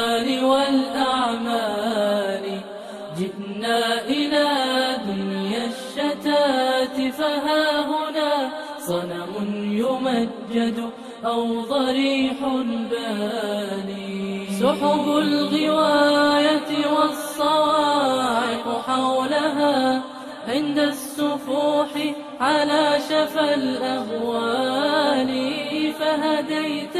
الأقوال والأعمال. جئنا إلى دنيا الشتات فها هنا صنم يمجد أو ضريح باني. سحب الغواية والصواعق حولها عند السفوح على شفا الأهوال فهديت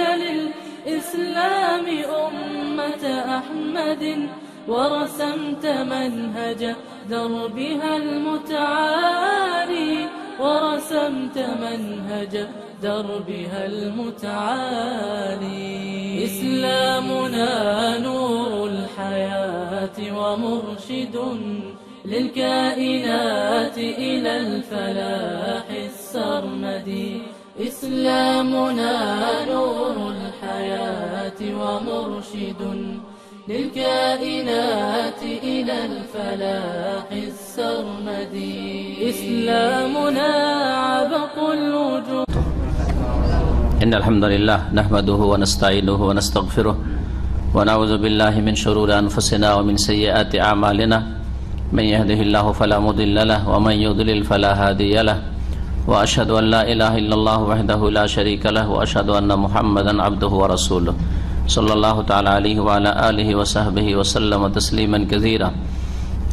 للإسلام أمة أحمد ورسمت منهج دربها المتعالي ورسمت منهج دربها المتعالي. إسلامنا نور الحياة ومرشد للكائنات إلى الفلاح السرمدي. إسلامنا نور الحياة ومرشد للكائنات إلى الفلاح السرمدي إسلامنا عبق الوجود. إن الحمد لله نحمده ونستعينه ونستغفره ونعوذ بالله من شرور أنفسنا ومن سيئات أعمالنا. من يهده الله فلا مضل له ومن يضلل فلا هادي له. وأشهد أن لا إله إلا الله وحده لا شريك له وأشهد أن محمدا عبده ورسوله صلى الله تعالى عليه وعلى آله وصحبه وسلم تسليما كثيرا.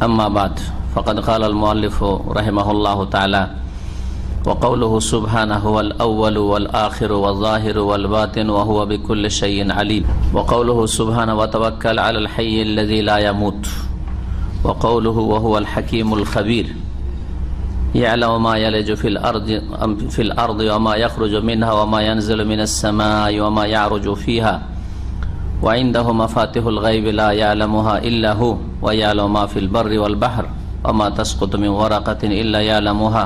أما بعد فقد قال المؤلف رحمه الله تعالى وقوله سبحانه هو الأول والآخر والظاهر والباطن وهو بكل شيء عليم. وقوله سبحانه وتوكل على الحي الذي لا يموت. وقوله وهو الحكيم الخبير. يعلم ما يلج في الأرض في الأرض وما يخرج منها وما ينزل من السماء وما يعرج فيها. وعنده مفاتح الغيب لا يعلمها إلا هو ويعلم ما في البر والبحر وما تسقط من ورقة إلا يعلمها.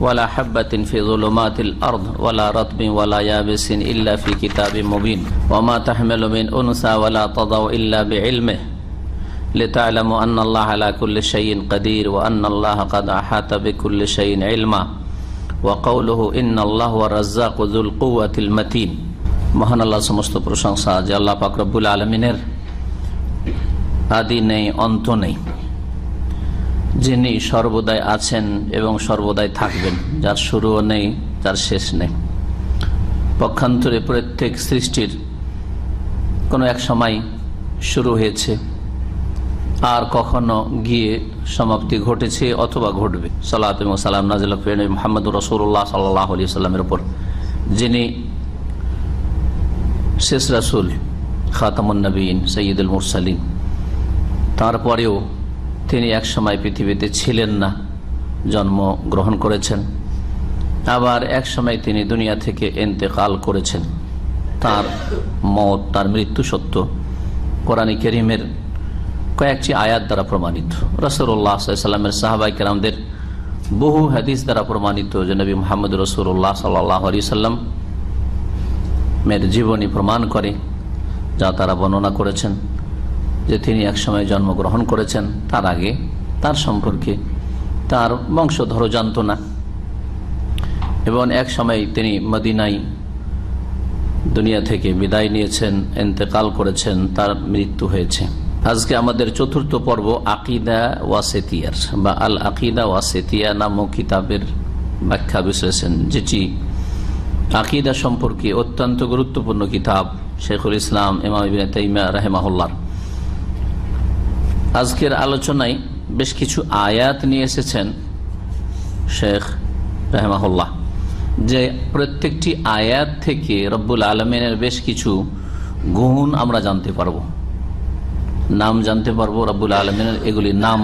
ولا حبة في ظلمات الأرض ولا رطب ولا يابس إلا في كتاب مبين. وما تحمل من أنثى ولا تضع إلا بعلمه. لتعلموا أن الله على كل شيء قدير وأن الله قد أحاط بكل شيء علما وقوله إن الله هو الرزاق ذو القوة المتين মহান আল্লাহ সমস্ত প্রশংসা যে আল্লাহ পাকরবুল আলমিনের আদি নেই অন্ত নেই যিনি সর্বদাই আছেন এবং সর্বদাই থাকবেন যার শুরুও নেই যার শেষ নেই পক্ষান্তরে প্রত্যেক সৃষ্টির কোনো এক সময় শুরু হয়েছে আর কখনো গিয়ে সমাপ্তি ঘটেছে অথবা ঘটবে। সাল্লাহ সালাম নাজিল মোহাম্মদ রসুল্লাহ সাল্লাহ আলি সাল্লামের ওপর যিনি শেষ রাসুল খাতামুন্নবীন সঈদুল মুরসালিন। তারপরেও তিনি এক সময় পৃথিবীতে ছিলেন না, জন্ম গ্রহণ করেছেন। আবার এক সময় তিনি দুনিয়া থেকে এন্তেকাল করেছেন। তার মত, তার মৃত্যু সত্য। কোরআনী করিমের কয়েকটি আয়াত দ্বারা প্রমাণিত। রসুল্লাহ সাল্লামের সাহাবাই কেরামদের বহু হাদিস দ্বারা প্রমাণিত যে নবী মোহাম্মদ রসুল্লাহ সাল্লাহ আলি সাল্লাম মেয়ের জীবনী প্রমাণ করে, যা তারা বর্ণনা করেছেন, যে তিনি একসময় জন্মগ্রহণ করেছেন, তার আগে তার সম্পর্কে তার বংশধর জানত না। এবং এক সময় তিনি মদিনাই দুনিয়া থেকে বিদায় নিয়েছেন, এন্তেকাল করেছেন, তার মৃত্যু হয়েছে। আজকে আমাদের চতুর্থ পর্ব আকিদা ওয়াসেতিয়ার বা আল আকিদা ওয়াসেতিয়া নামক কিতাবের ব্যাখ্যা বিশ্লেষণ। যেটি আকিদা সম্পর্কে অত্যন্ত গুরুত্বপূর্ণ কিতাব, শেখুল ইসলাম, ইমাম তাইমা রাহেমাহুল্লার আজকের আলোচনায় বেশ কিছু আয়াত নিয়ে এসেছেন শেখ রাহেমাহুল্লাহ। যে প্রত্যেকটি আয়াত থেকে রব্বুল আলমিনের বেশ কিছু গুণ আমরা জানতে পারব। নাম জানতে পারব রব্বুল আলমিনের এগুলি নাম,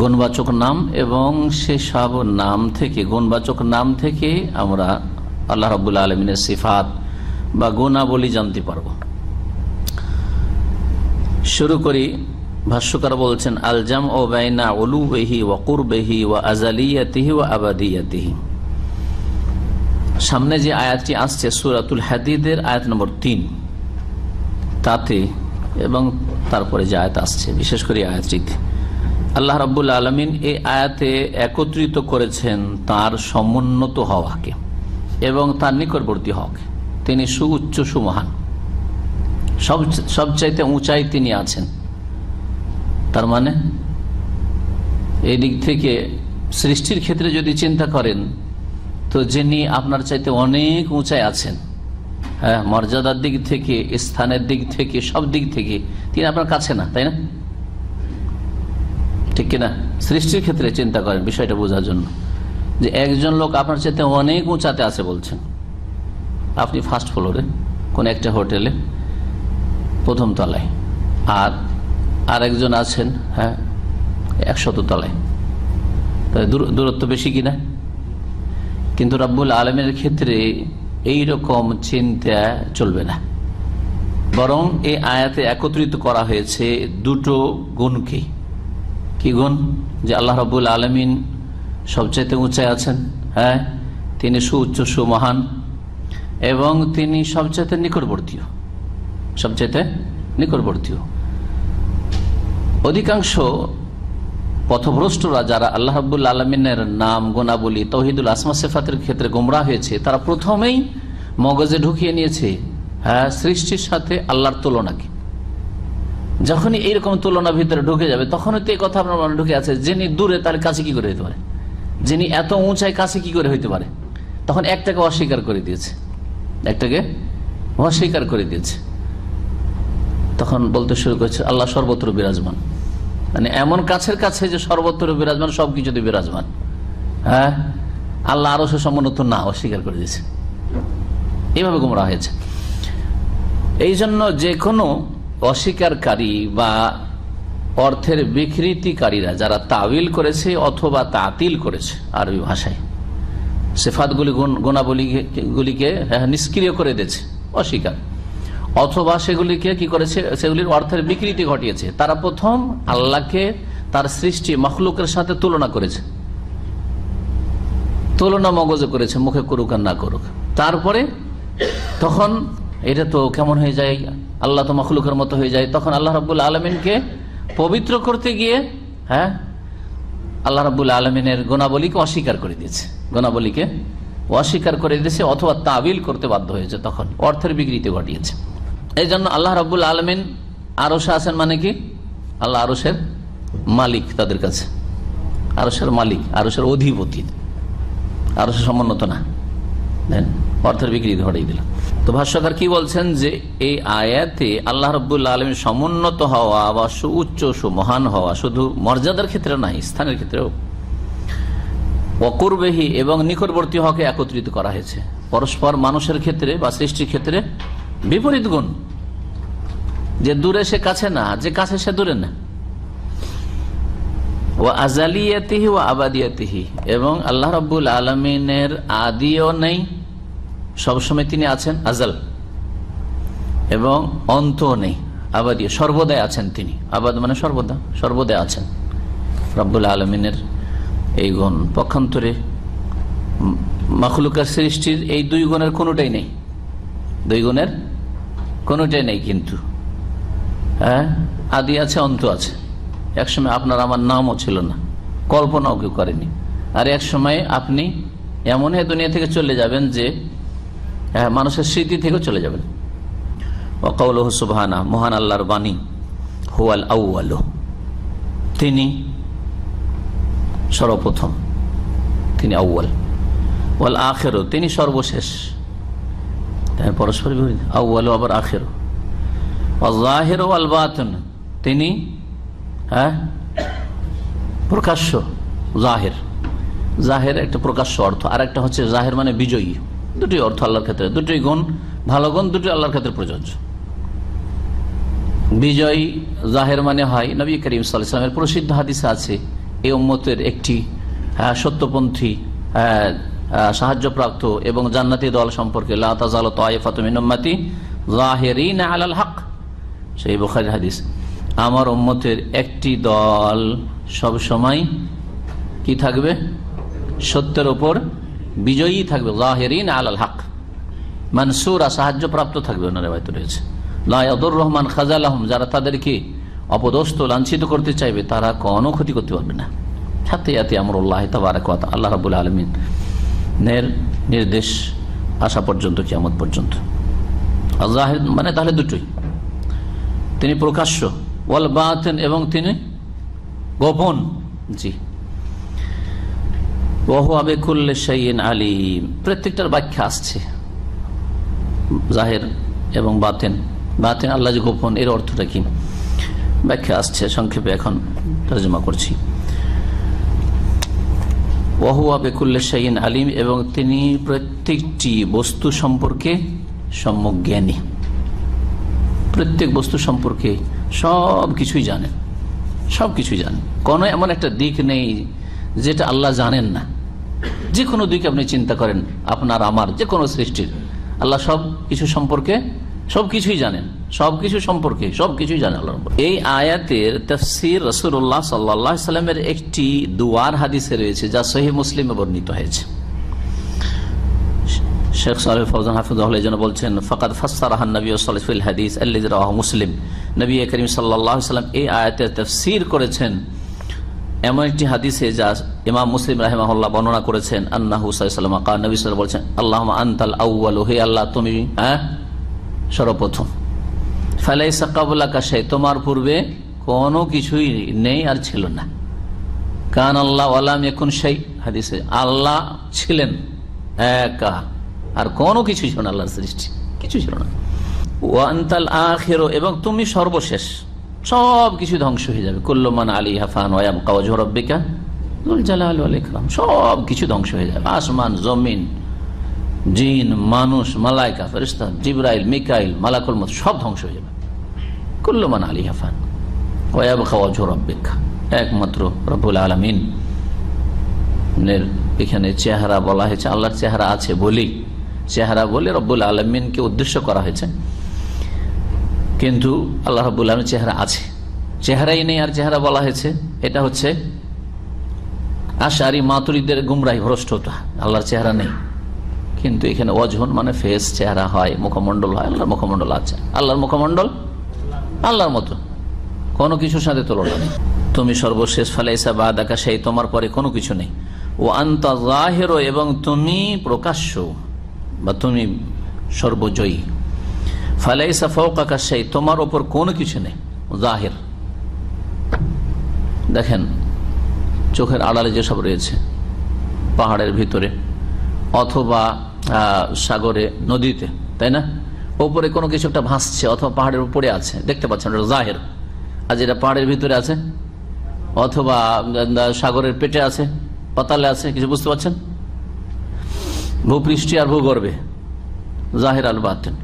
গুণবাচক নাম এবং সেসব নাম থেকে, গুণবাচক নাম থেকে আমরা আল্লাহ রবুল্লা আলমিনের সিফাত বা গুণাবলী জানতে পারব। শুরু করি, ভাষ্যকার বলছেন আলজাম ও বাইনা ওলু বেহি ওয়া কুরবেহি ওয়া আজালিয়াতিহি ওয়া আবাদিয়াতিহি। সামনে যে আয়াতটি আসছে, সুরাতুল হাদিদের আয়াত নম্বর তিন, তাতে এবং তারপরে যে আয়াত আসছে, বিশেষ করে আয়াতটিতে। আল্লাহ রাবুল আলমিন এই আয়াতে একত্রিত করেছেন তার সমুন্নত হওয়াকে এবং তার নিকটবর্তী হওয়াকে। তিনি সুউচ্চ সুমহান। সব, সবচাইতে উঁচাই তিনি আছেন। তার মানে এই দিক থেকে সৃষ্টির ক্ষেত্রে যদি চিন্তা করেন, তো যিনি আপনার চাইতে অনেক উঁচায় আছেন মর্যাদার দিক থেকে, স্থানের দিক থেকে, সব দিক থেকে তিনি আপনার কাছে না, তাই না? ঠিক কিনা? সৃষ্টির ক্ষেত্রে চিন্তা করেন বিষয়টা বোঝার জন্য। যে একজন লোক আপনার চাইতে অনেক উঁচাতে আছে বলছেন। আপনি ফার্স্ট ফ্লোরে কোন একটা হোটেলে, প্রথম তলায়। আর আরেকজন আছেন হ্যাঁ একশত তলায়। তাই দূরত্ব বেশি কিনা? কিন্তু রাব্বুল আলমের ক্ষেত্রে এই রকম চিন্তা চলবে না। বরং এই আয়াতে একত্রিত করা হয়েছে দুটো গুণকে। কি গুণ? যে আল্লাহ রাবুল আলমিন সবচাইতে উঁচায় আছেন হ্যাঁ? তিনি সুউচ্চ, সুমহান এবং তিনি সবচাইতে নিকটবর্তীয় সবচাইতে নিকটবর্তীয় অধিকাংশ পথভ্রষ্টরা যারা আল্লাহ রাবুল আলমিনের নাম গোনাবলি তহিদুল আসমা সেফাতের ক্ষেত্রে গোমরা হয়েছে। তারা প্রথমেই মগজে ঢুকিয়ে নিয়েছে। হ্যাঁ সৃষ্টির সাথে আল্লাহর তুলনাকে। যখনই এইরকম তুলনা ভিতরে ঢুকে যাবে, তখনই তো এই কথা আপনার মনে ঢুকে আছে, যিনি দূরে তার কাছে কি করে হইতে পারে? যিনি এত উঁচাই কাছে কি করে হইতে পারে? তখন একটাকে অস্বীকার করে দিয়েছে। একটাকে অস্বীকার করে দিয়েছে। তখন বলতে শুরু করেছে, আল্লাহ সর্বত্র বিরাজমান। মানে এমন কাছের কাছে যে সর্বত্র বিরাজমান, সবকিছুতে বিরাজমান। হ্যাঁ? আল্লাহ আরও সে সমুন্নত না অস্বীকার করে দিয়েছে। এইভাবে গুমরা হয়েছে। এই জন্য যে কোনো অস্বীকারকারী বা অর্থের বিকৃতিকারীরা যারা তাবিল করেছে অথবা তাতিল করেছে আরবি ভাষায়, সেফাতগুলি গুণাবলীগুলিকে নিষ্ক্রিয় করে দিয়েছে, অস্বীকার। অথবা সেগুলিকে কি করেছে? সেগুলির অর্থের বিকৃতি ঘটিয়েছে। তারা প্রথম আল্লাহকে তার সৃষ্টি মখলুকের সাথে তুলনা করেছে। তুলনা মগজে করেছে, মুখে করুক আর না করুক। তারপরে তখন এটা তো কেমন হয়ে যায়? আল্লাহ তো মখলুকের মতো হয়ে যায়। তখন আল্লাহ রাবুল আলমিনকে পবিত্র করতে গিয়ে হ্যাঁ আল্লাহ রাবুল আলমিনের গোনাবলীকে অস্বীকার করে দিয়েছে। গোনাবলীকে অস্বীকার করে দিয়েছে অথবা তাবিল করতে বাধ্য হয়েছে তখন। অর্থের বিকৃতি ঘটিয়েছে। এই জন্য আল্লাহ রাবুল আলমিন আরসে আছেন মানে কি? আল্লাহ আরসের মালিক তাদের কাছে। আরসের মালিক আরসের অধিপতি। আরসের সমুন্নত না। দেন, অর্থের বিকৃতি ঘটাই দিল তো ভাষ্যকার কি বলছেন যে, এই আয়াতে আল্লাহ রব্বুল্লা আলমীর সমুন্নত হওয়া বা সুউচ্চ, সুমহান হওয়া শুধু মর্যাদার ক্ষেত্রে নাই স্থানের ক্ষেত্রেও। অকুরবেহী এবং নিকটবর্তী হকে একত্রিত করা হয়েছে। পরস্পর মানুষের ক্ষেত্রে বা সৃষ্টির ক্ষেত্রে বিপরীত গুণ। যে দূরে সে কাছে না, যে কাছে সে দূরে না। ও আজালিয়াতিহি ও আবাদিয়াতিহি। এবং আল্লাহ রব্বুল আলমিনের আদিও নেই। সবসময় তিনি আছেন আজাল। এবং অন্ত নেই আবাদি সর্বদাই আছেন তিনি। আবাদ মানে সর্বদা, সর্বদাই আছেন। রব্বুল আলমিনের এই গুণ। পক্ষান্তরে মখলুকার সৃষ্টির এই দুই গুণের কোনোটাই নেই। দুই গুণের কোনোটাই নেই কিন্তু। হ্যাঁ? আদি আছে, অন্ত আছে। একসময় আপনার আমার নামও ছিল না। কল্পনাও কেউ করেনি। আর এক সময় আপনি এমন দুনিয়া থেকে চলে যাবেন যে হ্যাঁ মানুষের স্মৃতি থেকেও চলে যাবেন। ওকাউল সুবাহানা মহান আল্লাহর বাণী, হুয়াল আউআল তিনি সর্বপ্রথম, তিনি আউ্য়াল। ওয়াল আখেরও তিনি সর্বশেষ। পরস্পর আউ্য়াল আবার আখেরও জাহের আল বাতন তিনি হ্যাঁ? প্রকাশ্য জাহের। জাহের একটা প্রকাশ্য অর্থ। আর একটা হচ্ছে জাহের মানে বিজয়ী। দুটি অর্থ আল্লাহর ক্ষেত্রে। দুটি গুণ ভালো গুণ দুটি আল্লাহর ক্ষেত্রে প্রযোজ্য। বিজয়ী জাহের মানে হয় নবী করিম সাল্লামের প্রসিদ্ধ হাদিসে আছে এই উম্মতের একটি সত্যপন্থী আহ, সাহায্যপ্রাপ্ত এবং জান্নাতি দল সম্পর্কে লা তাজালু তাইফাতু মিন উম্মতি যাহিরিনা আলাল হক। সেই বুখারী হাদিস। আমার উম্মতের একটি দল সব সময় কি থাকবে? সত্যের ওপর বিজয়ী থাকবে। জাহেরিন আলাল হক। মানসুরা সাহায্যপ্রাপ্ত থাকবে ওনার হয়তো রয়েছে। লায়াদুর রহমান খাজাল আহম যারা তাদেরকে অপদস্থ, লাঞ্ছিত করতে চাইবে, তারা কোনো ক্ষতি করতে পারবে না। হাতে হাতে আমরুল্লাহ তাবারাক আল্লাহ রাবুল আলমিন নের নির্দেশ আসা পর্যন্ত, কিয়ামত পর্যন্ত। আর জাহির মানে তাহলে দুটোই। তিনি প্রকাশ্য, ওয়াল বাতেন এবং তিনি গোপন। জি। বহু আবেকুল্লে সাইন আলিম। প্রত্যেকটার ব্যাখ্যা আসছে। জাহের এবং বাতেন। বাতেন, আল্লাহ গোপন, এর অর্থটা কি? ব্যাখ্যা আসছে, সংক্ষেপে এখন তর্জমা করছি। ওহু আবেকুল্লে সাইন আলিম এবং তিনি প্রত্যেকটি বস্তু সম্পর্কে সম্যক জ্ঞানী। প্রত্যেক বস্তু সম্পর্কে সব কিছুই জানেন। সব কিছুই জানেন। কোনো এমন একটা দিক নেই যেটা আল্লাহ জানেন না। যে কোনো দিকে আপনি চিন্তা করেন, আপনার, আমার যে কোনো সৃষ্টির। আল্লাহ সব কিছু সম্পর্কে সব কিছুই জানেন। সব কিছু সম্পর্কে সব কিছুই জানেন আল্লাহ এই আয়াতের তফসির রসুল্লাহ সাল্লাহ সাল্লামের একটি দুয়ার হাদিসে রয়েছে, যা সহি মুসলিমে বর্ণিত হয়েছে। শেখ বলছেন নবী রাহ মুসলিম। নবী সাল্লাম করেছেন এমন একটি হাদিসে, যা মুসলিম বর্ণনা করেছেন নবী আল্লাহ হে আল্লাহ তুমি হ্যাঁ সর্বপ্রথম। ফেলাই সাকাবুল্লা কাশাই তোমার পূর্বে কোনো কিছুই নেই আর ছিল না। কান আল্লাহ আলাম এখন সেই হাদিসে আল্লাহ ছিলেন একা। আর কোনো কিছু ছিল না আল্লাহর সৃষ্টি কিছু ছিল না। ওয়ান্তাল আখের, এবং তুমি সর্বশেষ, সব কিছু ধ্বংস হয়ে যাবে। কুল্লমান আলী হাফান ওয়াম কাওয়াজ রব্বিকা জালাল আলাইকরাম সব কিছু ধ্বংস হয়ে যাবে। আসমান, জমিন, জিন, মানুষ, মালাইকা ফেরিস্তা জিব্রাইল, মিকাইল, মালাকুল মত সব ধ্বংস হয়ে যাবে। আলী হাফান। একমাত্র রব্বুল আলমিন। এখানে চেহারা বলা হয়েছে, আল্লাহর চেহারা আছে বলেই। চেহারা বলে রব্বুল আলমিনকে উদ্দেশ্য করা হয়েছে। কিন্তু আল্লাহ রব্বুল আলমের চেহারা আছে। চেহারাই নেই আর চেহারা বলা হয়েছে। এটা হচ্ছে আশারি মাতুরিদের গুমরাই ভ্রষ্টতা। আল্লাহর চেহারা নেই। কিন্তু এখানে অজহন মানে ফেস চেহারা হয়, মুখমণ্ডল হয়, আল্লাহর মুখমণ্ডল আছে। আল্লাহর মুখমণ্ডল আল্লাহর মতো। কোনো কিছুর সাথে তুলনা নেই। তুমি সর্বশেষ ফালাইসা বা দেখা সেই তোমার পরে কোনো কিছু নেই। ও আন্তা জাহেরো, এবং তুমি প্রকাশ্য, বা তুমি সর্বজয়ী। ফালাইসা ফৌকাকা সেই তোমার ওপর কোনো কিছু নেই। জাহের। দেখেন, চোখের আড়ালে যেসব রয়েছে, পাহাড়ের ভিতরে, অথবা সাগরে, নদীতে, তাই না? ওপরে কোনো কিছু একটা ভাসছে অথবা পাহাড়ের উপরে আছে। দেখতে পাচ্ছেন জাহের। আর যেটা পাহাড়ের ভিতরে আছে, অথবা সাগরের পেটে আছে, পাতালে আছে, কিছু বুঝতে পারছেন? ভূপৃষ্ঠি আর ভূগর্ভে। জাহের আল বাতেন।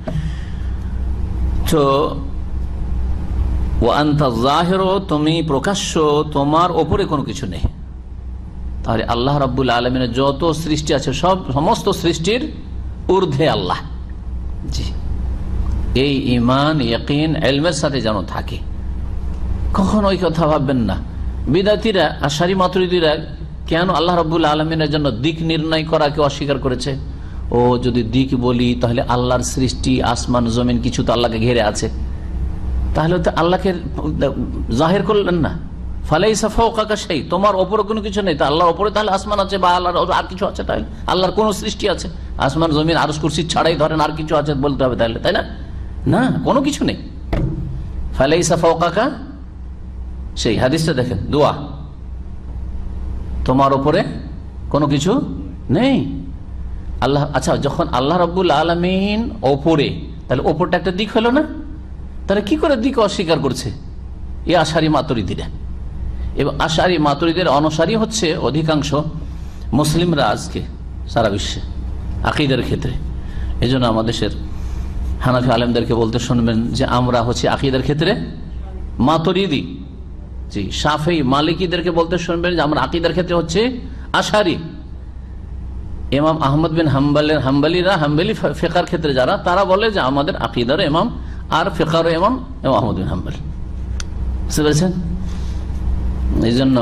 তো ও আন্তা জাহেরও তুমি প্রকাশ্য তোমার ওপরে কোনো কিছু নেই। তাহলে আল্লাহ রাবুল আলমিনের যত সৃষ্টি আছে, সব, সমস্ত সৃষ্টির ঊর্ধ্বে আল্লাহ। জি। এই ইমান ইয়কিন, এলমের সাথে যেন থাকে। কখন ওই কথা ভাববেন না। বিদাতিরা, আশারি মাতুরিদিরা, কেন আল্লাহ রবুল্লা আলমিনের জন্য দিক নির্ণয় করাকে অস্বীকার করেছে? ও, যদি দিক বলি, তাহলে আল্লাহর সৃষ্টি, আসমান, জমিন কিছু তো আল্লাহকে ঘেরে আছে। তাহলে তো আল্লাহকে জাহের করলেন না। ফালাই সাফা সেই তোমার ওপরে কোনো কিছু নেই। তা আল্লাহর ওপরে তাহলে আসমান আছে বা আল্লাহর আর কিছু আছে তাহলে? আল্লাহর কোন সৃষ্টি আছে? আসমান, জমিন আরস কুরসি ছাড়াই ধরেন আর কিছু আছে বলতে হবে তাহলে, তাই না? না, কোনো কিছু নেই। ফালাই সাফা সেই হাদিসটা দেখেন, দোয়া। তোমার ওপরে কোনো কিছু নেই? আল্লাহ আচ্ছা যখন আল্লাহ রব্বুল আলমিন ওপরে, তাহলে ওপরটা একটা দিক হলো না? তাহলে কি করে দিক অস্বীকার করছে? এ আশারি মাতরিদিরা। এবং আশারি মাতরিদের অনুসারী হচ্ছে অধিকাংশ মুসলিমরা আজকে সারা বিশ্বে, আকিদের ক্ষেত্রে। এই জন্য আমাদের দেশের হানাফি আলেমদেরকে বলতে শুনবেন যে আমরা হচ্ছে আকিদের ক্ষেত্রে মাতরিদি। জি সাফেই মালিকীদেরকে বলতে শুনবেন যে আমরা আকিদের ক্ষেত্রে হচ্ছে আশারি। এমাম আহমদ বিন হাম্বালের হাম্বালিরা, হাম্বালি ফেকার ক্ষেত্রে যারা, তারা বলে যে আমাদের আকিদার এমাম আর ফেকার ইমাম এবং আহমদ বিন হাম্বাল। বুঝতে পেরেছেন? এই জন্য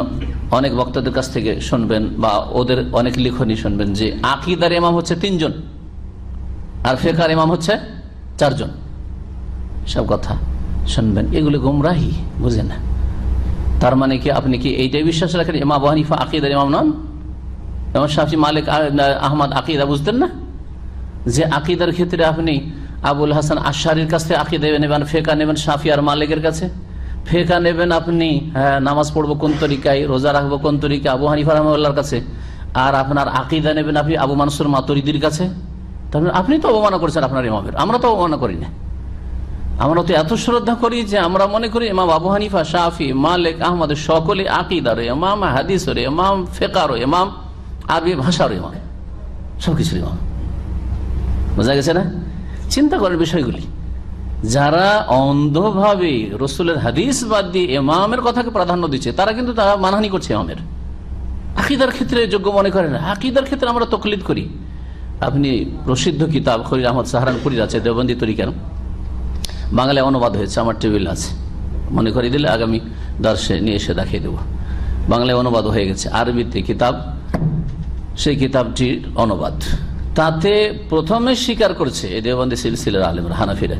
অনেক বক্তাদের কাছ থেকে শুনবেন বা ওদের অনেক লিখনই শুনবেন যে আকিদার এমাম হচ্ছে তিনজন আর ফেকার এমাম হচ্ছে চারজন। সব কথা শুনবেন। এগুলো গুমরাহি বুঝে না। তার মানে কি, আপনি কি এইটাই বিশ্বাস রাখেন? ইমা বহানিফা আকিদার ইমাম নন? যেমন শাফি, মালিক আহমদ আকিদা বুঝতেন না? যে আকিদার ক্ষেত্রে আপনি আবুল হাসান আশারির কাছ থেকে আকিদা নেবেন, ফেকা নেবেন শাফি আর মালিকের কাছে। ফেকা নেবেন আপনি হ্যাঁ নামাজ পড়ব কোন তরিকায়, রোজা রাখব কোন তরিকা আবু হানিফা রহমার কাছে। আর আপনার আকিদা নেবেন আপনি আবু মানসুর মাতরিদির কাছে। তারপরে আপনি তো অবমাননা করছেন আপনার ইমামের। আমরা তো অবমাননা করি না আমরা তো এত শ্রদ্ধা করি যে আমরা মনে করি ইমাম আবু হানিফা, শাফি, মালিক, আহমদ, সকলে আকিদার, ইমাম হাদিসের, ইমাম ফেকার ইমাম আরবি ভাষার ইমাম। সবকিছুর ইমাম। বোঝা গেছে না? চিন্তা করার বিষয়গুলি। যারা অন্ধভাবে রসুলের হাদিস বাদ দিয়ে ইমামের কথাকে প্রাধান্য দিচ্ছে, তারা কিন্তু তারা মানহানি করছে ইমামের। আকিদার ক্ষেত্রে যোগ্য মনে করেন আকিদার ক্ষেত্রে আমরা তকলিদ করি। আপনি প্রসিদ্ধ কিতাব খরির আহমদ সাহারানপুরির আছে দেবন্দী তরিকার। বাংলায় অনুবাদ হয়েছে, আমার টেবিল আছে। মনে করি দিলে আগামী দর্শে নিয়ে এসে দেখিয়ে দেব। বাংলায় অনুবাদ হয়ে গেছে, আরবিতে কিতাব, সেই কিতাবটির অনুবাদ। তাতে প্রথমে স্বীকার করছে এই দেবন্দী সিলসিলার আলমরা, হানাফিরা,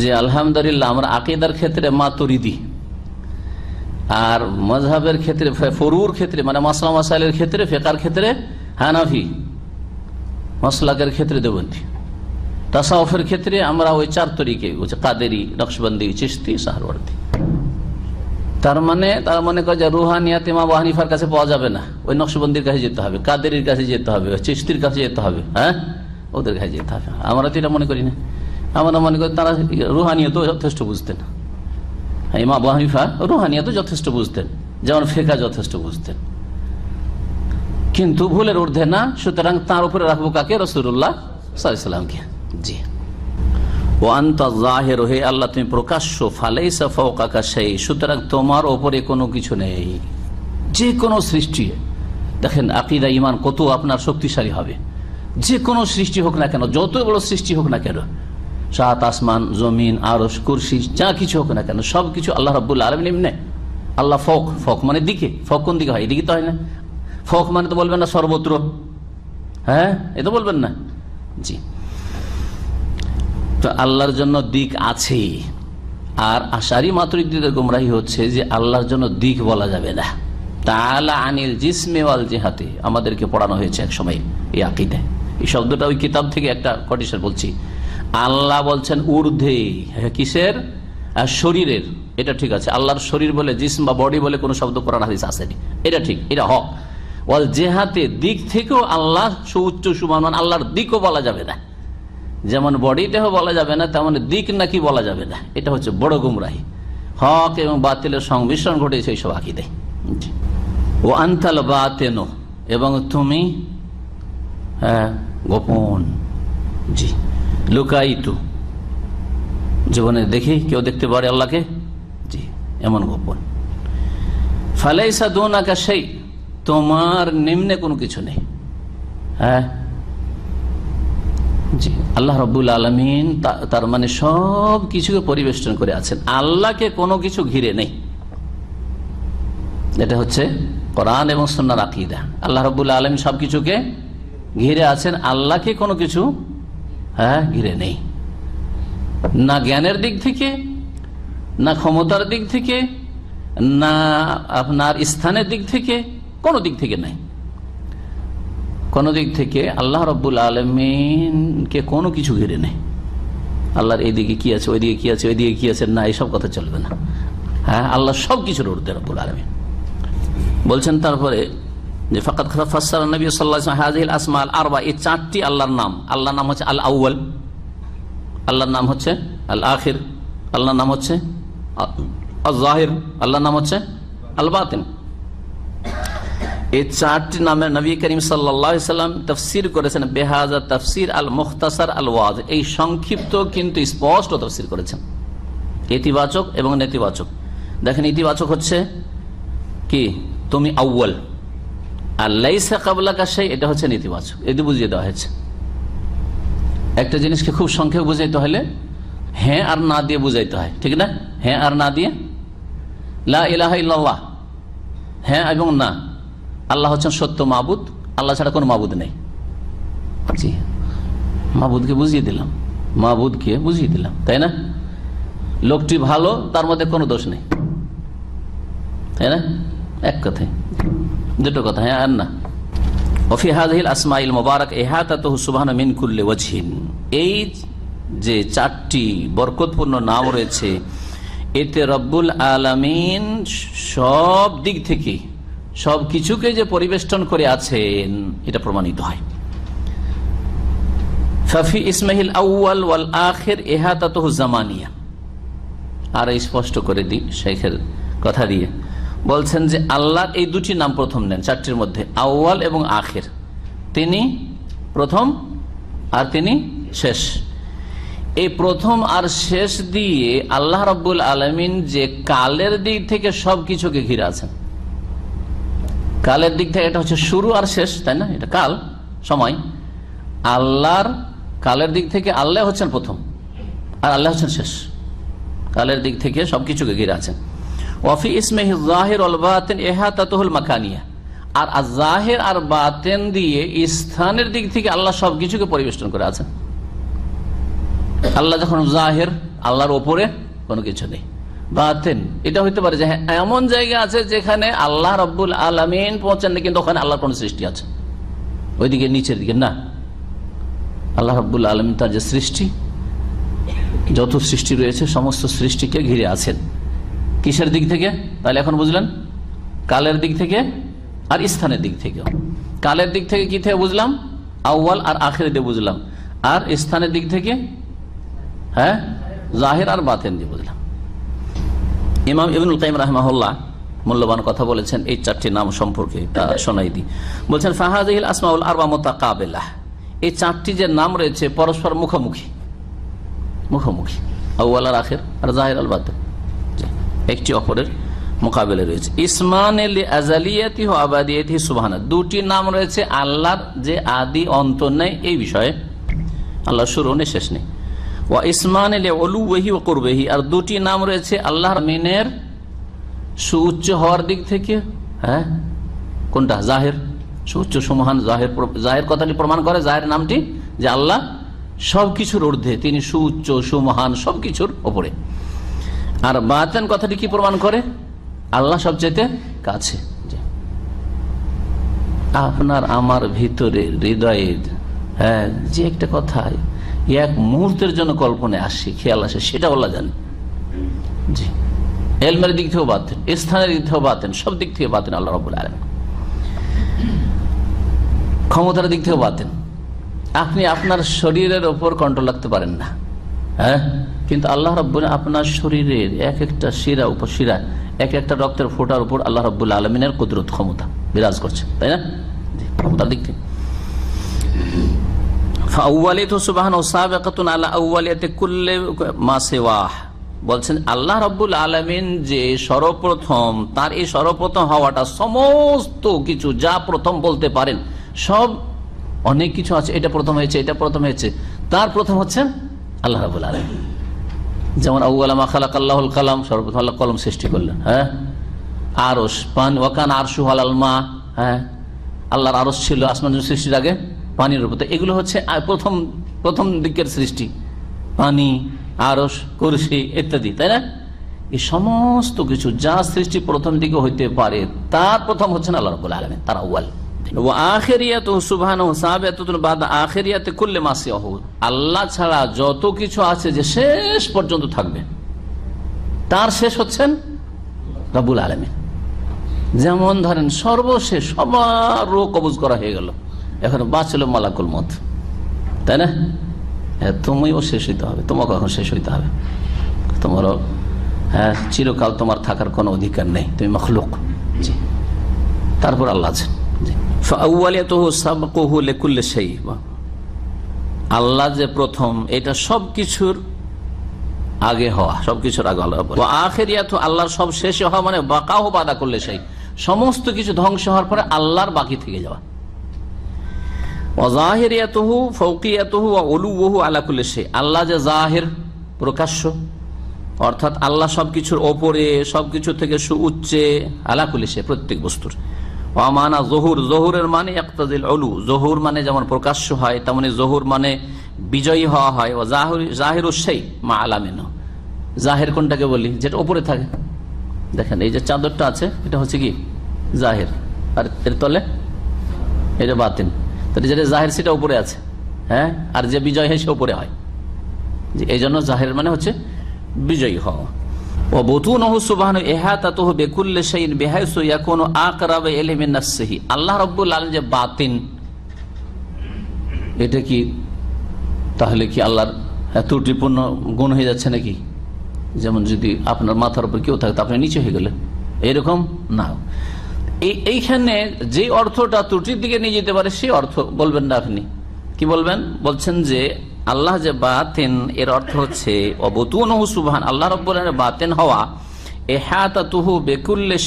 যে আলহামদুলিল্লাহ আমরা আকিদার ক্ষেত্রে মা মাতুরিদি, আর মজহাবের ক্ষেত্রে ফরুর ক্ষেত্রে মানে মাসলা মাসাইলের ক্ষেত্রে, ফেকার ক্ষেত্রে হানাফি। মসলাকের ক্ষেত্রে দেবন্দী। তাসাউফের ক্ষেত্রে আমরা ওই চার তরিকে কাদেরি, নকশবন্দি চিস্তি সাহারওয়ার্দি। তার মানে তার মনে করে যে রুহানিয়াত ইমাম হানিফার কাছে পাওয়া যাবে না। ওই নকশবন্দির কাছে যেতে হবে, কাদেরির কাছে যেতে হবে চিস্তির কাছে যেতে হবে হ্যাঁ? ওদের কাছে যেতে হবে। আমরা তো এটা মনে করি না। আমরা মনে করি তারা রুহানিয়া তো যথেষ্ট বুঝতেন। ইমাম আবু হানিফা রুহানিয়া তো যথেষ্ট বুঝতেন। যেমন ফেকা যথেষ্ট বুঝতেন। কিন্তু ভুলের ঊর্ধ্বে না, সুতরাং তার উপরে রাখব কাকে? রসুল্লাহ সাল্লামকে। জি। হে আল্লাহ, তুমি প্রকাশ্য সুতরাং তোমার ওপরে কোনো কিছু নেই। সৃষ্টি, দেখেন ইমান কত আপনার শক্তিশালী হবে। যে কোনো সৃষ্টি হোক না কেন, যত বড় সৃষ্টি হোক না কেন, সাত আসমান, জমিন আরস কুরসি, যা কিছু হোক না কেন সব কিছু আল্লাহ রব্বুল্লা আলম এমনি। আল্লাহ ফক ফক মানে দিকে ফক কোন দিকে হয়? এদিকে তো হয় না। ফক মানে তো বলবেন না সর্বত্র। হ্যাঁ? এ তো বলবেন না। জি। তো আল্লাহর জন্য দিক আছে। আর আশারি মাতৃদ্বীদের গুমরাহি হচ্ছে যে আল্লাহর জন্য দিক বলা যাবে না। তালা আনিল জিসমে ওয়াল জেহাতে। আমাদেরকে পড়ানো হয়েছে এক সময় এই আকিদে। এই শব্দটা ওই কিতাব থেকে একটা কটিশন বলছি। আল্লাহ বলছেন ঊর্ধ্বে। কিসের? শরীরের। এটা ঠিক আছে। আল্লাহর শরীর বলে জিসম বা বডি বলে কোনো শব্দ কোরআন হাদিস আসেনি। এটা ঠিক। এটা হক। জেহাতে দিক থেকেও আল্লাহ সুউচ্চ সুমান আল্লাহর দিকও বলা যাবে না। যেমন বডিটাও বলা যাবে না, তেমন দিক নাকি বলা যাবে না। এটা হচ্ছে বড় গুমরাহি। হক এবং বাতিলের সংমিশ্রণ ঘটেছে এইসব আকিদে ও আন্তাল বাতেন, এবং তুমি হ্যাঁ গোপন। জি। লুকাইতু জীবনে দেখি, কেউ দেখতে পারে আল্লাহকে? জি, এমন গোপন। ফালাইসা দোনাকা সেই তোমার নিম্নে কোনো কিছু নেই। হ্যাঁ? জি, আল্লাহ রবুল আলমিন তার মানে সব কিছুকে পরিবেষ্টন করে আছেন। আল্লাহকে কোনো কিছু ঘিরে নেই। এটা হচ্ছে কোরআন এবং সন্ন্যার আকিদা। আল্লাহ রবুল আলম সবকিছুকে ঘিরে আছেন, আল্লাহকে কোনো কিছু হ্যাঁ ঘিরে নেই। না জ্ঞানের দিক থেকে, না ক্ষমতার দিক থেকে, না আপনার স্থানের দিক থেকে কোনো দিক থেকে নাই। কোন দিক থেকে আল্লাহ রব্বুল আলমিনকে কোনো কিছু ঘিরে নেই। আল্লাহর এইদিকে কি আছে ওইদিকে কি আছে ওইদিকে কি আছে, না এইসব কথা চলবে না। হ্যাঁ আল্লাহ সব কিছুর ঊর্ধ্বে রব্বুল আলমিন। বলছেন তারপরে যে ফাকাত ফাসার নবী সাল্লাহ হাজিল আসমাল আরবা এই চারটি আল্লাহর নাম। আল্লাহর নাম হচ্ছে আল আউ্ল আল্লাহর নাম হচ্ছে আল আখির আল্লাহর নাম হচ্ছে জাহির আল্লাহর নাম হচ্ছে আল বাতিন এই চারটি নামে নবী করিম সাল্লাম তফসির করেছেন, বেহাজা তফসির আল মুখতাসার আল ওয়াজ এই সংক্ষিপ্ত কিন্তু স্পষ্ট তফসির করেছেন। ইতিবাচক এবং নেতিবাচক। দেখেন ইতিবাচক হচ্ছে কি? তুমি আউ্ল আল্লাহ কাবলা কাশাই এটা হচ্ছে নেতিবাচক। এটি বুঝিয়ে দেওয়া হয়েছে। একটা জিনিসকে খুব সংক্ষেপে বুঝাইতে হলে হ্যাঁ আর না দিয়ে বুঝাইতে হয়। ঠিক না? হ্যাঁ আর না দিয়ে? লা ইলাহা ইল্লাল্লাহ। হ্যাঁ এবং না। আল্লাহ হচ্ছেন সত্য মাবুদ, আল্লাহ ছাড়া কোনো মাবুদ নেই। জি। মাবুদকে বুঝিয়ে দিলাম। মাবুদকে বুঝিয়ে দিলাম, তাই না? লোকটি ভালো, তার মধ্যে কোনো দোষ নেই। তাই না? এক কথায়। দুটো কথা হ্যাঁ আর না। ওফি আসমাইল মোবারক এহাতাত সুবাহান মিন কুল্লে ওয়াজহিন। এই যে চারটি বরকতপূর্ণ নাম রয়েছে, এতে রব্বুল আলামিন সব দিক থেকে সব কিছুকে যে পরিবেষ্টন করে আছেন, এটা প্রমাণিত হয়। ফাফি ইসমাহিল আউ্য়াল ওয়াল আখের এহা এহাতাত জামানিয়া। আর স্পষ্ট করে দিই শেখের কথা দিয়ে। বলছেন যে আল্লাহর এই দুটি নাম প্রথম নেন, চারটির মধ্যে, আউ্য়াল এবং আখের। তিনি প্রথম আর তিনি শেষ। এই প্রথম আর শেষ দিয়ে আল্লাহ রব্বুল আলমিন যে কালের দিক থেকে সব কিছুকে ঘিরে আছেন। কালের দিক থেকে এটা হচ্ছে শুরু আর শেষ, তাই না? এটা কাল, সময়। আল্লাহর কালের দিক থেকে আল্লাহ হচ্ছেন প্রথম, আর আল্লাহ হচ্ছেন শেষ। কালের দিক থেকে সবকিছুকে ঘিরে আছেন। ওয়াফি ইসমেহ জাহির অলবাতেন এহাতাতুল মাকানিয়া। আর জাহের আর বাতেন দিয়ে স্থানের দিক থেকে আল্লাহ সবকিছুকে পরিবেষ্টন করে আছেন। আল্লাহ যখন জাহের আল্লাহর ওপরে কোনো কিছু নেই। বাতেন এটা হইতে পারে যে হ্যাঁ, এমন জায়গা আছে যেখানে আল্লাহ রব্বুল আলমিন পৌঁছান কিন্তু ওখানে আল্লাহর কোন সৃষ্টি আছে। ওইদিকে নিচের দিকে না। আল্লাহ রব্বুল আলমিন তার যে সৃষ্টি যত সৃষ্টি রয়েছে সমস্ত সৃষ্টিকে ঘিরে আছেন। কিসের দিক থেকে? তাহলে এখন বুঝলেন? কালের দিক থেকে আর স্থানের দিক থেকে কালের দিক থেকে কি থেকে বুঝলাম? আউ্য়াল আর আখের দিয়ে বুঝলাম। আর স্থানের দিক থেকে হ্যাঁ জাহের আর বাতেন দিয়ে বুঝলাম। ইমাম ইবনুল কাইম রাহমাহুল্লাহ মূল্যবান কথা বলেছেন, এই চারটি নাম সম্পর্কে শোনাই দি বলছেন ফাহাজিল আসমাউল আরবা মোতাকাবেলাহ। এই চারটি যে নাম রয়েছে পরস্পর মুখোমুখি। মুখোমুখি। আউ্য়াল আর আখের আর জাহের আল বাতেন একটি অপরের মোকাবেলা রয়েছে। ইসমান আজালিয়াতি ও আবাদিয়াতি সুবাহানা দুটি নাম রয়েছে আল্লাহর যে আদি অন্ত নেই, এই বিষয়ে আল্লাহ শুরু নেই, শেষ নেই। ও ইসমান অলুহি ও করবেহি। আর দুটি নাম রয়েছে আল্লাহর মিনের সুউচ্চ হওয়ার দিক থেকে হ্যাঁ? কোনটা? জাহের। সুউচ্চ, সুমহান জাহের জাহের কথাটি প্রমাণ করে। জাহের নামটি যে আল্লাহ সবকিছুর ঊর্ধ্বে, তিনি সুউচ্চ, সুমহান সবকিছুর ওপরে। আর বাতেন কথাটি কি প্রমাণ করে? আল্লাহ সবচেয়ে কাছে। আপনার আমার ভিতরে হৃদয়ের হ্যাঁ যে একটা কথা এক মুহূর্তের জন্য কল্পনায় আসে খেয়াল আসে, সেটা আল্লাহ জানে। জি। এলমের দিক থেকেও বাতেন স্থানের দিক থেকেও বাতেন সব দিক থেকে বাতেন আল্লাহ রবুল আলম ক্ষমতার দিক থেকেও বাতেন আপনি আপনার শরীরের ওপর কন্ট্রোল রাখতে পারেন না। হ্যাঁ? কিন্তু আল্লাহ রব্বুল, আপনার শরীরের এক একটা শিরা উপশিরা এক একটা রক্তের ফোটার উপর আল্লাহ রব্বুল আলমিনের কুদরত ক্ষমতা বিরাজ করছে, তাই না? ক্ষমতার দিক থেকে। বলছেন, আল্লাহ রব্বুল আলমিন যে সর্বপ্রথম, তার এই সর্বপ্রথম হওয়াটা সমস্ত কিছু, যা প্রথম বলতে পারেন, সব অনেক কিছু আছে, এটা প্রথম হয়েছে, এটা প্রথম হয়েছে। তার প্রথম হচ্ছেন আল্লাহ রাবুল আলম যেমন আউ্লামা খালাক আল্লাহুল কালাম, সর্বপ্রথম আল্লাহ কলম সৃষ্টি করলেন হ্যাঁ? আরস পান ওয়াকান আরশু আল মা হ্যাঁ? আল্লাহর আরস ছিল, আসমান সৃষ্টির আগে। পানির উপর। এগুলো হচ্ছে প্রথম প্রথম দিকের সৃষ্টি। পানি আরস কুরসি ইত্যাদি, তাই না? এই সমস্ত কিছু যা সৃষ্টি প্রথম দিকে হইতে পারে, তার প্রথম হচ্ছেন আল্লাহ রবুল আলমেন, তার আউ্য়াল। আল্লাহ ছাড়া যত কিছু আছে যে শেষ পর্যন্ত থাকবে, তার শেষ হচ্ছেন যেমন ধরেন সর্বশেষ সবার রোগ কবজ করা হয়ে গেল। এখন বাঁচল মালাকুল মত তাই না? হ্যাঁ তুমিও শেষ হইতে হবে তোমাকে এখন শেষ হইতে হবে। তোমারও হ্যাঁ চিরকাল তোমার থাকার কোনো অধিকার নেই, তুমি মখলুক। জি। তারপর আল্লাহ আছেন। আল্লাহ যে প্রথম, এটা সবকিছুর আগে হওয়া, সবকিছুর আগে আখের আল্লাহর সব শেষে হওয়া মানে বাঁকাও বাদা করলে সেই সমস্ত কিছু ধ্বংস হওয়ার পরে আল্লাহর বাকি থেকে যাওয়া। অজাহিরিয়াতহু ফৌকিয়াতহু অলুবহু আলাকুল্লে সে আল্লাহ যে জাহের, প্রকাশ্য, অর্থাৎ আল্লাহ সবকিছুর ওপরে, সবকিছু থেকে সুউচ্চে আলাকুলি সে প্রত্যেক বস্তুর। অমানা জহুর, জহুরের মানে একতাদিল অলু জহুর মানে যেমন প্রকাশ্য হয়, তেমনি জহুর মানে বিজয়ী হওয়া হয়। ও জাহির জাহির সেই মা আলামিন জাহের কোনটাকে বলি? যেটা ওপরে থাকে। দেখেন, এই যে চাদরটা আছে, এটা হচ্ছে কি? জাহের। আর এর তলে? এটা বাতিন। তাহলে যেটা জাহের সেটা উপরে আছে হ্যাঁ? আর যে বিজয় হয় সে উপরে হয়। যে এই জন্য জাহের মানে হচ্ছে বিজয়ী হওয়া। ও এহাতাতহ বেকুল্লে আল্লাহ যে বাতিন, এটা কি তাহলে কি আল্লাহর ত্রুটিপূর্ণ গুণ হয়ে যাচ্ছে নাকি? যেমন যদি আপনার মাথার উপর কেউ থাকে আপনি নিচে হয়ে গেলেন। এরকম না। এইখানে যে অর্থটা ত্রুটির দিকে নিয়ে যেতে পারে সেই অর্থ বলবেন না আপনি। কি বলবেন? বলছেন যে, আল্লাহ যে বাতেন, এর অর্থ হচ্ছে অবতুন সুবহান আল্লাহ রব্বুল বাতেন হওয়া, এহাতাতুহু বেকুল্লে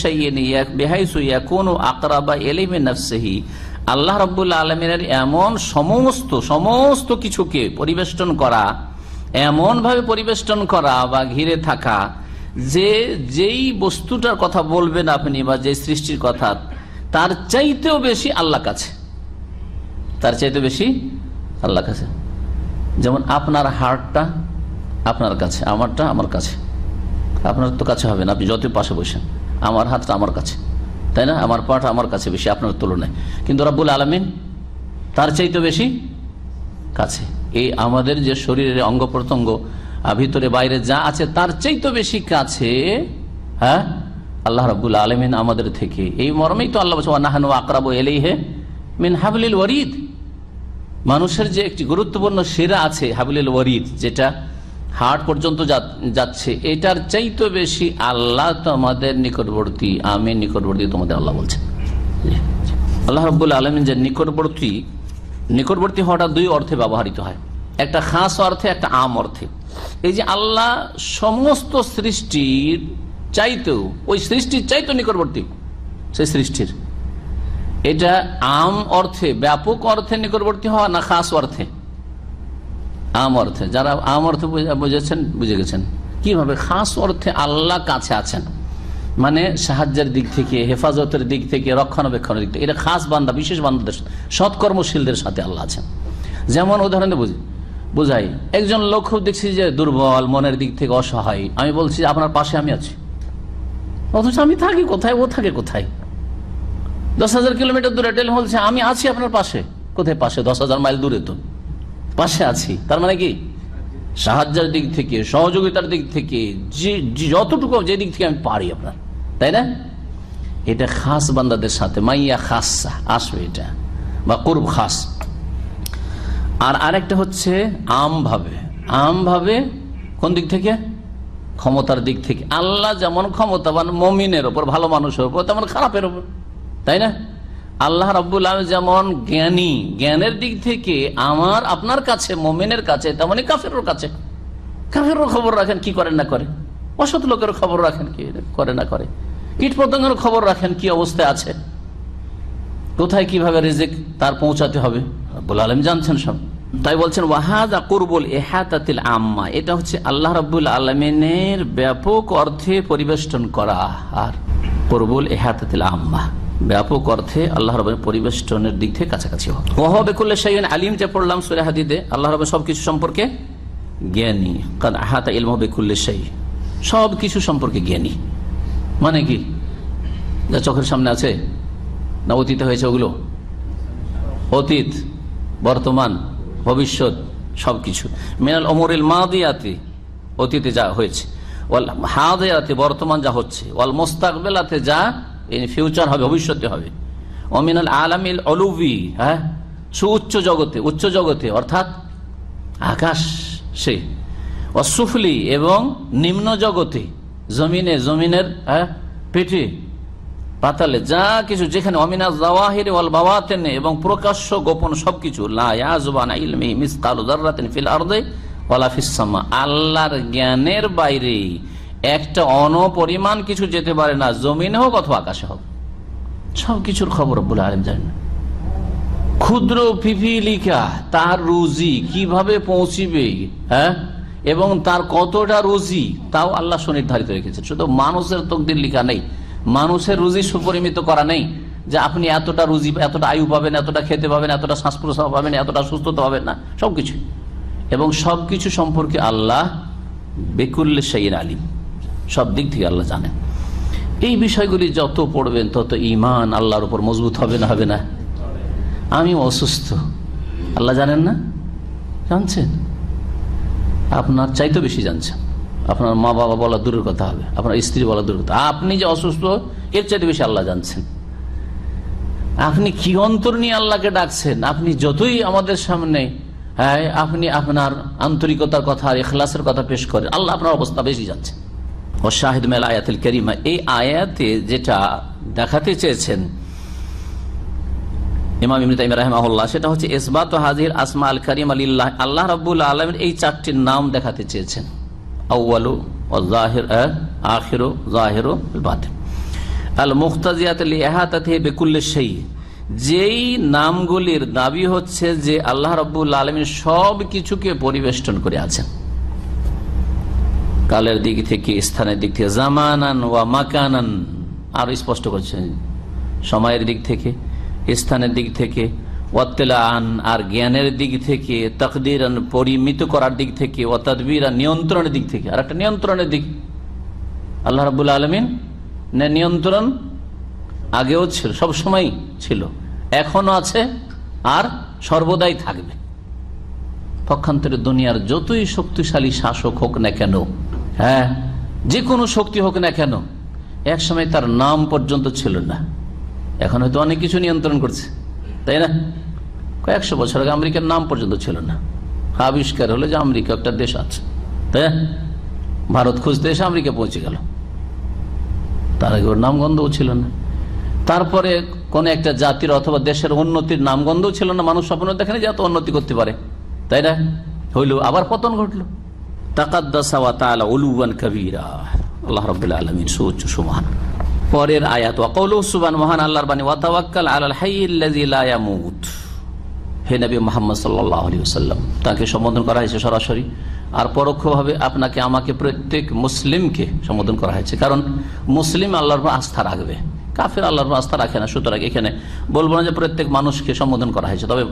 এমন সমস্ত সমস্ত কিছুকে করা এমন ভাবে পরিবেষ্টন করা বা ঘিরে থাকা যে, যেই বস্তুটার কথা বলবেন আপনি বা যে সৃষ্টির কথা, তার চাইতেও বেশি আল্লাহ কাছে। তার চাইতে বেশি আল্লাহ কাছে। যেমন আপনার হার্টটা আপনার কাছে, আমারটা আমার কাছে। আপনার তো কাছে হবে না, আপনি যত পাশে বসেন, আমার হাতটা আমার কাছে। তাই না? আমার পাটা আমার কাছে বেশি, আপনার তুলনায়। কিন্তু রাব্বুল আলমিন তার চাইতে বেশি কাছে। এই আমাদের যে শরীরের অঙ্গ প্রত্যঙ্গ ভিতরে বাইরে যা আছে, তার চাইতে বেশি কাছে হ্যাঁ? আল্লাহ রাবুল আলমিন আমাদের থেকে। এই মর্মেই তো আল্লাহ নাহানু আকরাবো এলেই হে মিন হাবলিল ওয়ারিদ। মানুষের যে একটি গুরুত্বপূর্ণ সেরা আছে, হাবলিল ওয়ারিদ, যেটা হার্ট পর্যন্ত যাচ্ছে, এটার চাইতে বেশি আল্লাহ তোমাদের নিকটবর্তী আমি নিকটবর্তী তোমাদের আল্লাহ বলছেন। আল্লাহ রব্বুল আলমিন যে নিকটবর্তী নিকটবর্তী হওয়াটা দুই অর্থে ব্যবহৃত হয়। একটা খাস অর্থে, একটা আম অর্থে। এই যে আল্লাহ সমস্ত সৃষ্টির চাইতেও, ওই সৃষ্টির চাইতো নিকটবর্তী। সেই সৃষ্টির। এটা আম অর্থে, ব্যাপক অর্থে নিকটবর্তী হওয়া না খাস অর্থে? আম অর্থে। যারা আম অর্থে বুঝেছেন, বুঝে গেছেন। কীভাবে খাস অর্থে আল্লাহ কাছে আছেন? মানে সাহায্যের দিক থেকে, হেফাজতের দিক থেকে, রক্ষণাবেক্ষণের দিক থেকে। এটা খাস বান্দা, বিশেষ বান্দাদের সৎকর্মশীলদের সাথে আল্লাহ আছেন। যেমন উদাহরণে বুঝি বুঝাই। একজন লোক দেখছি যে দুর্বল, মনের দিক থেকে অসহায়। আমি বলছি, আপনার পাশে আমি আছি। অথচ আমি থাকি কোথায়? ও থাকে কোথায়? দশ হাজার কিলোমিটার দূরে টেলিফোন বলছে, আমি আছি আপনার পাশে। কোথায় পাশে? দশ হাজার মাইল দূরে তো। পাশে আছি। তার মানে কি? সাহায্যের দিক থেকে, সহযোগিতার দিক থেকে, যে যতটুকু যে দিক থেকে আমি পারি আপনার। তাই না? এটা খাস বান্দাদের সাথে, মাইয়া খাসা আসবে এটা, বা করব খাস। আর আরেকটা হচ্ছে আম ভাবে আম ভাবে কোন দিক থেকে? ক্ষমতার দিক থেকে। আল্লাহ যেমন ক্ষমতাবান মমিনের ওপর, ভালো মানুষের ওপর, তেমন খারাপের ওপর। তাই না? আল্লাহ রব্বুল আলম যেমন জ্ঞানী, জ্ঞানের দিক থেকে আমার, আপনার কাছে, মোমেনের কাছে তেমনই কাফেরোর কাছে। কাফেরও খবর রাখেন, কি করেন না করে অসৎ লোকের খবর রাখেন, কি করে না করে? কীট পতঙ্গের খবর রাখেন, কি অবস্থায় আছে? কোথায় কীভাবে রেজেক তার পৌঁছাতে হবে? রব্বুল আলম জানছেন সব। তাই বলছেন, ওয়াহাদ আকুরবুল এহাতাতিল আম্মা। এটা হচ্ছে আল্লাহ রব্বুল আলমিনের ব্যাপক অর্থে পরিবেষ্টন করা আর করবুল এহাতাতিল আম্মা। ব্যাপক অর্থে আল্লাহ রবের পরিবেষ্টনের দিক থেকে কাছাকাছি হবে ওহবেকুল্লা সাইন আলিম, যে পড়লাম সুরে হাদিদে, আল্লাহ রবের সবকিছু সম্পর্কে জ্ঞানী। কারণ আহাতা ইলম হবেকুল্লে সাই সব কিছু সম্পর্কে জ্ঞানী। মানে কি? যা চোখের সামনে আছে, না অতীতে হয়েছে ওগুলো? অতীত, বর্তমান ভবিষ্যৎ সবকিছু। মিনাল অমরিল মাদিয়াতে অতীতে যা হয়েছে, ওয়াল হাদিয়াতে বর্তমান যা হচ্ছে, ওয়াল মোস্তাকবেলাতে যা ইন ফিউচার হবে, ভবিষ্যতে হবে। অমিনাল আলামিল অলুবি হ্যাঁ? সুউচ্চ জগতে, উচ্চ জগতে, অর্থাৎ আকাশ সে। অসুফলি এবং নিম্ন জগতে, জমিনে, জমিনের হ্যাঁ? পেটে পাতালে যা কিছু যেখানে অমিনা জাওয়াহির ওয়াল বাওয়াতেনে এবং প্রকাশ্য গোপন সবকিছু ফিল আল্লাহর জ্ঞানের বাইরে একটা অনপরিমাণ কিছু যেতে পারে না, জমিনে হোক অথবা আকাশে হোক। সব কিছুর খবর রব্বুল আলম জানেন। ক্ষুদ্র পিপিলিকা, তার রুজি কীভাবে পৌঁছিবে হ্যাঁ? এবং তার কতটা রুজি, তাও আল্লাহ সুনির্ধারিত রেখেছেন। শুধু মানুষের তকদির লিখা নেই মানুষের রুজি সুপরিমিত করা নেই যে আপনি এতটা রুজি, এতটা আয়ু পাবেন, এতটা খেতে পাবেন, এতটা শ্বাস প্রশ্বাস পাবেন, এতটা সুস্থতা পাবেন না, সবকিছু। এবং সবকিছু সম্পর্কে আল্লাহ বেকুল্লে সেই আলিম। সব দিক থেকে আল্লাহ জানেন। এই বিষয়গুলি যত পড়বেন, তত ইমান আল্লাহর উপর মজবুত হবে না হবে না। আমি অসুস্থ। আল্লাহ জানেন না? জানছেন? আপনার চাইতে বেশি জানছেন। আপনার মা বাবা বলা দূরের কথা হবে, আপনার স্ত্রী বলা দূরের কথা। আপনি যে অসুস্থ, এর চাইতে বেশি আল্লাহ জানছেন। আপনি কি অন্তর নিয়ে আল্লাহকে ডাকছেন? আপনি যতই আমাদের সামনে হ্যাঁ আপনি আপনার আন্তরিকতার কথা আর এখলাসের কথা পেশ করেন, আল্লাহ আপনার অবস্থা বেশি জানছেন ও শাহিদ মেলা আয়াতুল করিমা, এই আয়াতে যেটা দেখাতে চেয়েছেন, ইমাম ইমনি রাহমাহুল্লাহ, সেটা হচ্ছে ইসবাত হাজির আসমা আল করিম আলিল্লাহ আল্লাহ রাব্বুল আলমের এই চারটির নাম দেখাতে চেয়েছেন। আউ্বালু ও জাহির আখিরো, জাহিরো বাতিন। আল মুখতাজিয়াত লিহাতাতে বেকুল্লে সেই যেই নামগুলির দাবি হচ্ছে যে আল্লাহ রব্বুল আলমীর সব কিছুকে পরিবেষ্টন করে আছেন। কালের দিক থেকে, স্থানের দিক থেকে, জামানান ওয়া মাকানান, আরও স্পষ্ট করছেন সময়ের দিক থেকে, স্থানের দিক থেকে ওয়াত্তেলান আর জ্ঞানের দিক থেকে তকদির পরিমিত করার দিক থেকে ও তদবির নিয়ন্ত্রণের দিক থেকে। আর একটা নিয়ন্ত্রণের দিক। আল্লাহ রাবুল আলমিন নিয়ন্ত্রণ আগেও ছিল, সব সময় ছিল। এখনও আছে, আর সর্বদাই থাকবে। পক্ষান্তরে দুনিয়ার যতই শক্তিশালী শাসক হোক না কেন হ্যাঁ যে কোনো শক্তি হোক না কেন, এক সময় তার নাম পর্যন্ত ছিল না। এখন হয়তো অনেক কিছু নিয়ন্ত্রণ করছে। তাই না? কয়েকশো বছর আগে আমেরিকার নাম পর্যন্ত ছিল না। আবিষ্কার হলো যে আমেরিকা একটা দেশ আছে। তাই না? ভারত খুঁজতে এসে আমেরিকা পৌঁছে গেল। তার আগে ওর নামগন্ধও ছিল না। তারপরে কোন একটা জাতির অথবা দেশের উন্নতির নামগন্ধও ছিল না। মানুষ স্বপ্ন দেখেনি যে এত উন্নতি করতে পারে। তাই না? হইল, আবার পতন ঘটলো। আল্লাহ রবাহ আলমিন সুচ্চ সুমান পরের আয়াত ওয়াকৌল সুবান মহান আল্লাহর বাণী, ওয়াতাওয়াক্কাল আলাল হাইয়্যিল্লাযী লা ইয়ামুত। হে নবী মোহাম্মদ সাল্লাল্লাহু আলাইহি ওয়াসাল্লাম, তাকে সম্বোধন করা হয়েছে সরাসরি। আর পরোক্ষভাবে আপনাকে, আমাকে প্রত্যেক মুসলিমকে সম্বোধন করা হয়েছে। কারণ মুসলিম আল্লাহর আস্থা রাখবে। কাফের আল্লাহর আস্থা রাখে না। সুতরাং এখানে বলব না যে প্রত্যেক মানুষকে সম্বোধন করা হয়েছে। তবে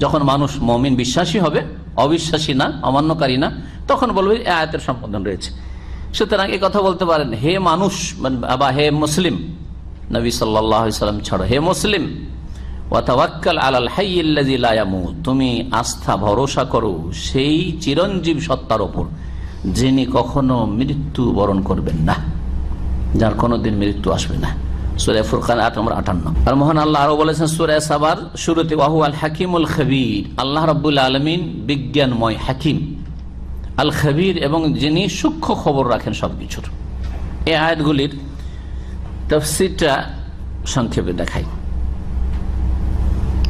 যখন মানুষ মমিন বিশ্বাসী হবে, অবিশ্বাসী না, অমান্যকারী না, তখন বলবে আয়াতের সম্বোধন রয়েছে। সুতরাং এই কথা বলতে পারেন, হে মানুষ বা হে মুসলিম, নবী সাল্লাম ছাড়ো, হে মুসলিম তুমি আস্থা, ভরসা করো সেই চিরঞ্জীব সত্তার ওপর, যিনি কখনো মৃত্যু বরণ করবেন না, যার কোনোদিন মৃত্যু আসবে না। সুরে ফুরকান আট নম্বর আটান্ন। আর মোহন আল্লাহ আরও বলেছেন, সুরে সাবার শুরুতে ওয়াহু আল হাকিমুল খবির, আল্লাহ রব্বুল আলমিন বিজ্ঞানময় হাকিম। আল খবির এবং যিনি সূক্ষ্ম খবর রাখেন সবকিছুর। এই আয়াতগুলির তফসিরটা সংক্ষেপে দেখাই।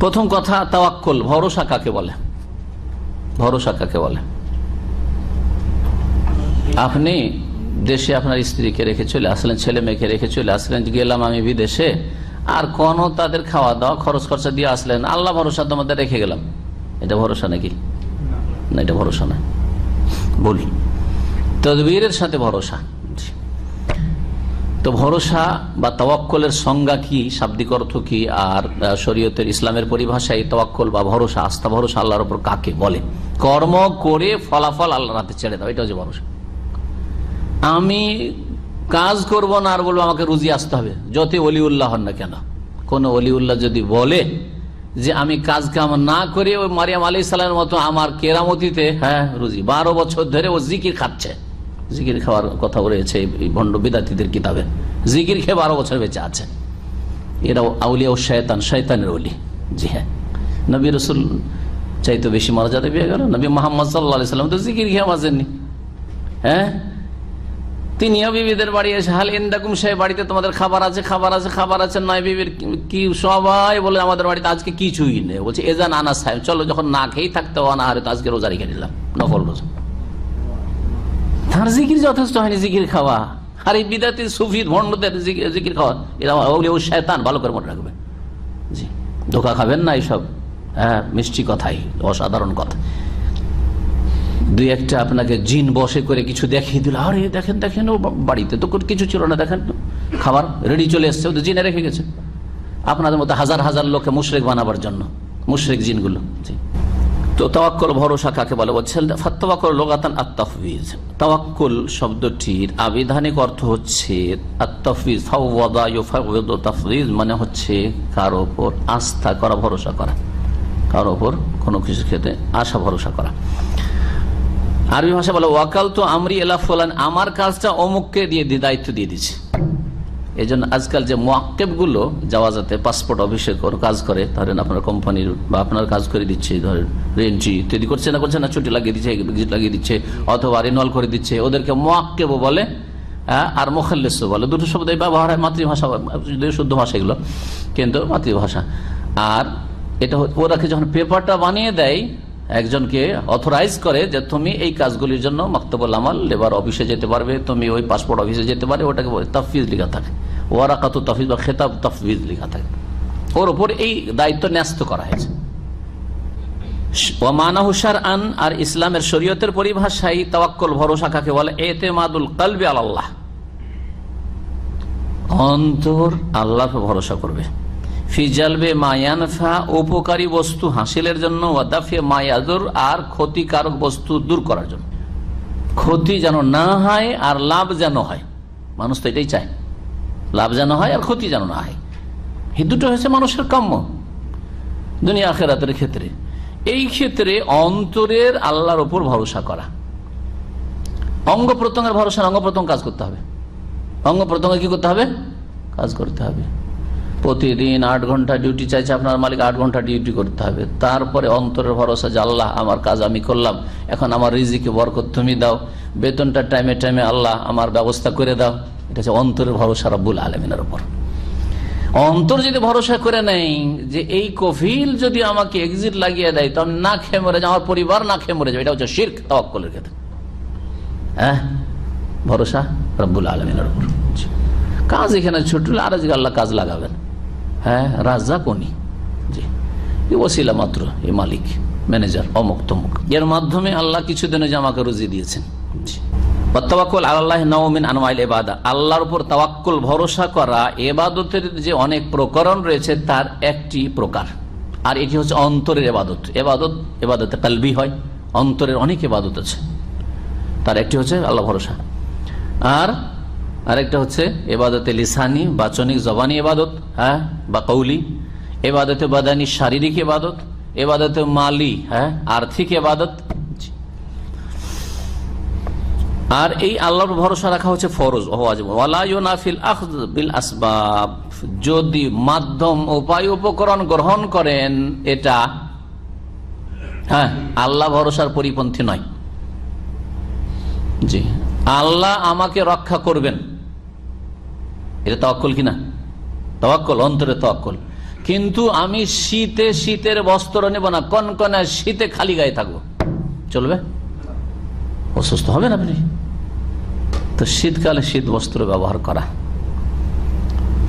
প্রথম কথা, তাওয়াক্কল, ভরসা কাকে বলে? ভরসা কাকে বলে? আপনি দেশে আপনার স্ত্রীকে রেখে চলে আসলেন, ছেলে মেয়েকে রেখে চলে আসলেন, গেলাম আমি বিদেশে, আর কোন তাদের খাওয়া দাওয়া খরচ খরচা দিয়ে আসলেন, আল্লাহ ভরসা তোমাদের রেখে গেলাম। এটা ভরসা নাকি? না, এটা ভরসা না বলি। তদবীরের সাথে ভরসা। তো ভরসা বা তওয়াক্কলের সংজ্ঞা কি, শাব্দিক অর্থ কি, আর শরীয়তের ইসলামের পরিভাষায় তওয়াক্কল বা ভরসা, আস্থা ভরসা আল্লাহর উপর কাকে বলে? কর্ম করে ফলাফল আল্লাহর হাতে ছেড়ে দাও, এটা হচ্ছে ভরসা। আমি কাজ করব না আর বলব আমাকে রুজি আসতে হবে, যতই অলিউল্লাহ হন না কেন। কোন অলিউল্লাহ যদি বলে যে আমি কাজ কাম না করে ওই মারিয়াম আলি সালামের মতো আমার কেরামতিতে হ্যাঁ রুজি। বারো বছর ধরে ও জিকির খাচ্ছে। জিকির খাওয়ার কথা রয়েছে ভণ্ড বিদ্যার্থীদের কিতাবে। জিকির খেয়ে বারো বছর বেঁচে আছে। এরা আউলিয়া ও শয়তান, শয়তানের অলি জি হ্যাঁ। নবী রসুল চাইতো বেশি মারা মর্যাদা পেয়ে গেল। নবী মোহাম্মদ সাল্লাহ সাল্লাম তো জিকির খেয়ে বাজেননি হ্যাঁ? তিনিও বিবিদের বাড়ি এসে, হাল ইন্দাকুম সাহেব, বাড়িতে তোমাদের খাবার আছে খাবার আছে খাবার আছে। নয় বিবির কি, সবাই বলে আমাদের বাড়িতে আজকে কিছুই নেই। বলছে এজান আনা সাহেব, চলো যখন না খেয়েই থাকতে অনাহারে তো আজকে রোজা রেখে নিলাম নকল রোজা। তার জিকির যথেষ্ট হয়নি, জিকির খাওয়া। আর এই বিদাতি সুফি ভণ্ডদের জিকির- খাওয়া, এরা ওগুলো শয়তান, ভালো করে মনে রাখবে। জি, ধোকা খাবেন না এইসব। হ্যাঁ মিষ্টি কথাই, অসাধারণ কথা। দুই একটা আপনাকে জিন বসে করে কিছু দেখিয়ে দিল, আরে দেখেন দেখেন, ও বাড়িতে তো কিছু ছিল না, দেখেন। খাবার রেডি চলে এসছে ওদের জিনে রেখে গেছে। আপনাদের মতো হাজার হাজার লোককে মুশরেক বানাবার জন্য, মুশরেক জিনগুলো। তো তাওয়াক্কল ভরসা কাকে বলে? বলছেন ফাত্তাওয়াক্কল লোগাতান আত্তাফবিজ তাওয়াক্কুল শব্দটির আবিধানিক অর্থ হচ্ছে আত্তাফবিজ ফাওয়াদা ইউফাওয়িদু তাফবিজ মানে হচ্ছে কার ওপর আস্থা করা, ভরসা করা। কার ওপর কোনো কিছু ক্ষেত্রে আশা, ভরসা করা। আরবি ভাষা বলে ওয়াকাল তো আমরি এলা ফলান আমার কাজটা অমুককে দিয়ে দিয়ে দায়িত্ব দিয়ে দিচ্ছে এই জন্য আজকাল যে মোয়াক্কেবগুলো যাওয়া যাতে পাসপোর্ট অফিসে কাজ করে, ধরেন আপনার কোম্পানির বা আপনার কাজ করে দিচ্ছে, ধরেন রেন্ট্রি ইত্যাদি করছে না করছে না, ছুটি লাগিয়ে দিচ্ছে লাগিয়ে দিচ্ছে, অথবা রিনল করে দিচ্ছে, ওদেরকে মোয়াক্কেবও বলে আর মোখাল্লেসও বলে। দুটো শব্দ ব্যবহার হয়, মাতৃভাষা শুদ্ধ ভাষা এগুলো, কিন্তু মাতৃভাষা। আর এটা ওরাকে যখন পেপারটা বানিয়ে দেয় একজনকে অথরাইজ করে যে তুমি এই কাজগুলির জন্য মাক্তবুল আমাল লেবার অফিসে যেতে পারবে, তুমি ওই পাসপোর্ট অফিসে যেতে পারবে, ওটাকে তাফিজ লেখা থাকে। ওয়ারাকাত তাফিজ বা খেতাব তাফিজ লেখা থাকে। ওর ওপর এই দায়িত্ব ন্যস্ত করা হয়েছে। আন আর ইসলামের শরীয়তের পরিভাষায় তাওয়াক্কল ভরসা কাকে বলে? এতে মাদুল কালবি আল্লাহ অন্তর আল্লাহ ভরসা করবে। ফিজালবে মায়ানফা উপকারী বস্তু হাসিলের জন্য ওয়াদাফে মায়াদুর আর ক্ষতিকারক বস্তু দূর করার জন্য। ক্ষতি যেন না হয় আর লাভ যেন হয়। মানুষ তো এটাই চায়। লাভ যেন হয় আর ক্ষতি যেন না হয়। এই দুটো হয়েছে মানুষের কাম্য। দুনিয়া আখেরাতের ক্ষেত্রে। এই ক্ষেত্রে অন্তরের আল্লাহর ওপর ভরসা করা। অঙ্গ প্রত্যঙ্গের ভরসা অঙ্গ প্রত্যঙ্গ কাজ করতে হবে। অঙ্গ প্রত্যঙ্গে কি করতে হবে? কাজ করতে হবে। প্রতিদিন আট ঘণ্টা ডিউটি চাইছে, আপনার মালিক আট ঘণ্টা ডিউটি করতে হবে। তারপরে অন্তরের ভরসা যে আল্লাহ, আমার কাজ আমি করলাম, এখন আমার রিজিকে বরকত তুমি দাও। বেতনটা টাইমে টাইমে আল্লাহ আমার ব্যবস্থা করে দাও। এটা হচ্ছে অন্তরের ভরসা রব্বুল আলমিনের ওপর অন্তর যদি ভরসা করে নেই যে এই কফিল যদি আমাকে এক্সিট লাগিয়ে দেয়, তো আমি না খেয়ে মরে যাও আমার পরিবার না খেয়ে মরে যাবে। এটা হচ্ছে শির্ক, তওয়াক্কলের ক্ষেত্রে। হ্যাঁ? ভরসা রব্বুল আলমিনের উপর। কাজ এখানে ছোট হলে আর আজকে আল্লাহ কাজ লাগাবেন। হ্যাঁ রাজা কোনি জি। ওসিলা মাত্র, এ মালিক, ম্যানেজার, অমুক তমুক। এর মাধ্যমে আল্লাহ কিছুদিনে যে আমাকে রুজি দিয়েছেন। জি। আল্লাহ এবাদা আল্লাহর উপর ভরসা করা, এবাদতের যে অনেক প্রকরণ রয়েছে, তার একটি প্রকার। আর এটি হচ্ছে অন্তরের এবাদত। এবাদত, এবাদতে হয়, অন্তরের অনেক এবাদত আছে। তার একটি হচ্ছে আল্লাহ ভরসা। আর আরেকটা হচ্ছে এবাদতে লিসানি, বাচনিক জবানি এবাদত হ্যাঁ বা কৌলি। এবাদতে বাদানি শারীরিক এবাদত, এবাদতে মালি হ্যাঁ আর্থিক এবাদত। আর এই আল্লাহর ভরসা রাখা হচ্ছে ফরজ বিল আসবাব। যদি মাধ্যম, উপায়, উপকরণ গ্রহণ করেন, এটা হ্যাঁ আল্লাহ ভরসার পরিপন্থী নয়। জি। আল্লাহ আমাকে রক্ষা করবেন। এটা তওয়াক্কল কিনা? তওয়াক্কল, অন্তরে তওয়াক্কল। কিন্তু আমি শীতে, শীতের বস্ত্র নেব না, কনকনে শীতে খালি গায়ে থাকব। চলবে? অসুস্থ হবেন আপনি? তো শীতকালে শীত বস্ত্র ব্যবহার করা।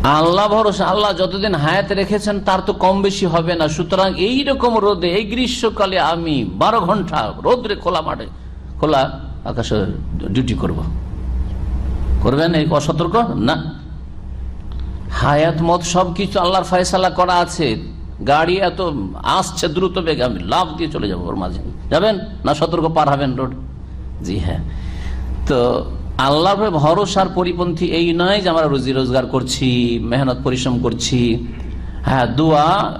আল্লাহ ভরসা, আল্লাহ যতদিন হায়াত রেখেছেন, তার তো কম বেশি হবে না। সুতরাং এইরকম রোদে, এই গ্রীষ্মকালে আমি বারো ঘণ্টা রোদ্রে খোলা মাঠে, খোলা আকাশে ডিউটি করব। করবেন এই অসতর্ক? না। হায়াত, মত সবকিছু আল্লাহর ফয়সালা করা আছে। গাড়ি এত আসছে দ্রুত বেগে, আমি লাভ দিয়ে চলে যাব ওর মাঝে। যাবেন? না সতর্ক পার হবেন রোড? জি হ্যাঁ। তো আল্লাহ ভরসার পরিপন্থী এই নয় যে আমরা রুজি রোজগার করছি, মেহনত পরিশ্রম করছি। হ্যাঁ দোয়া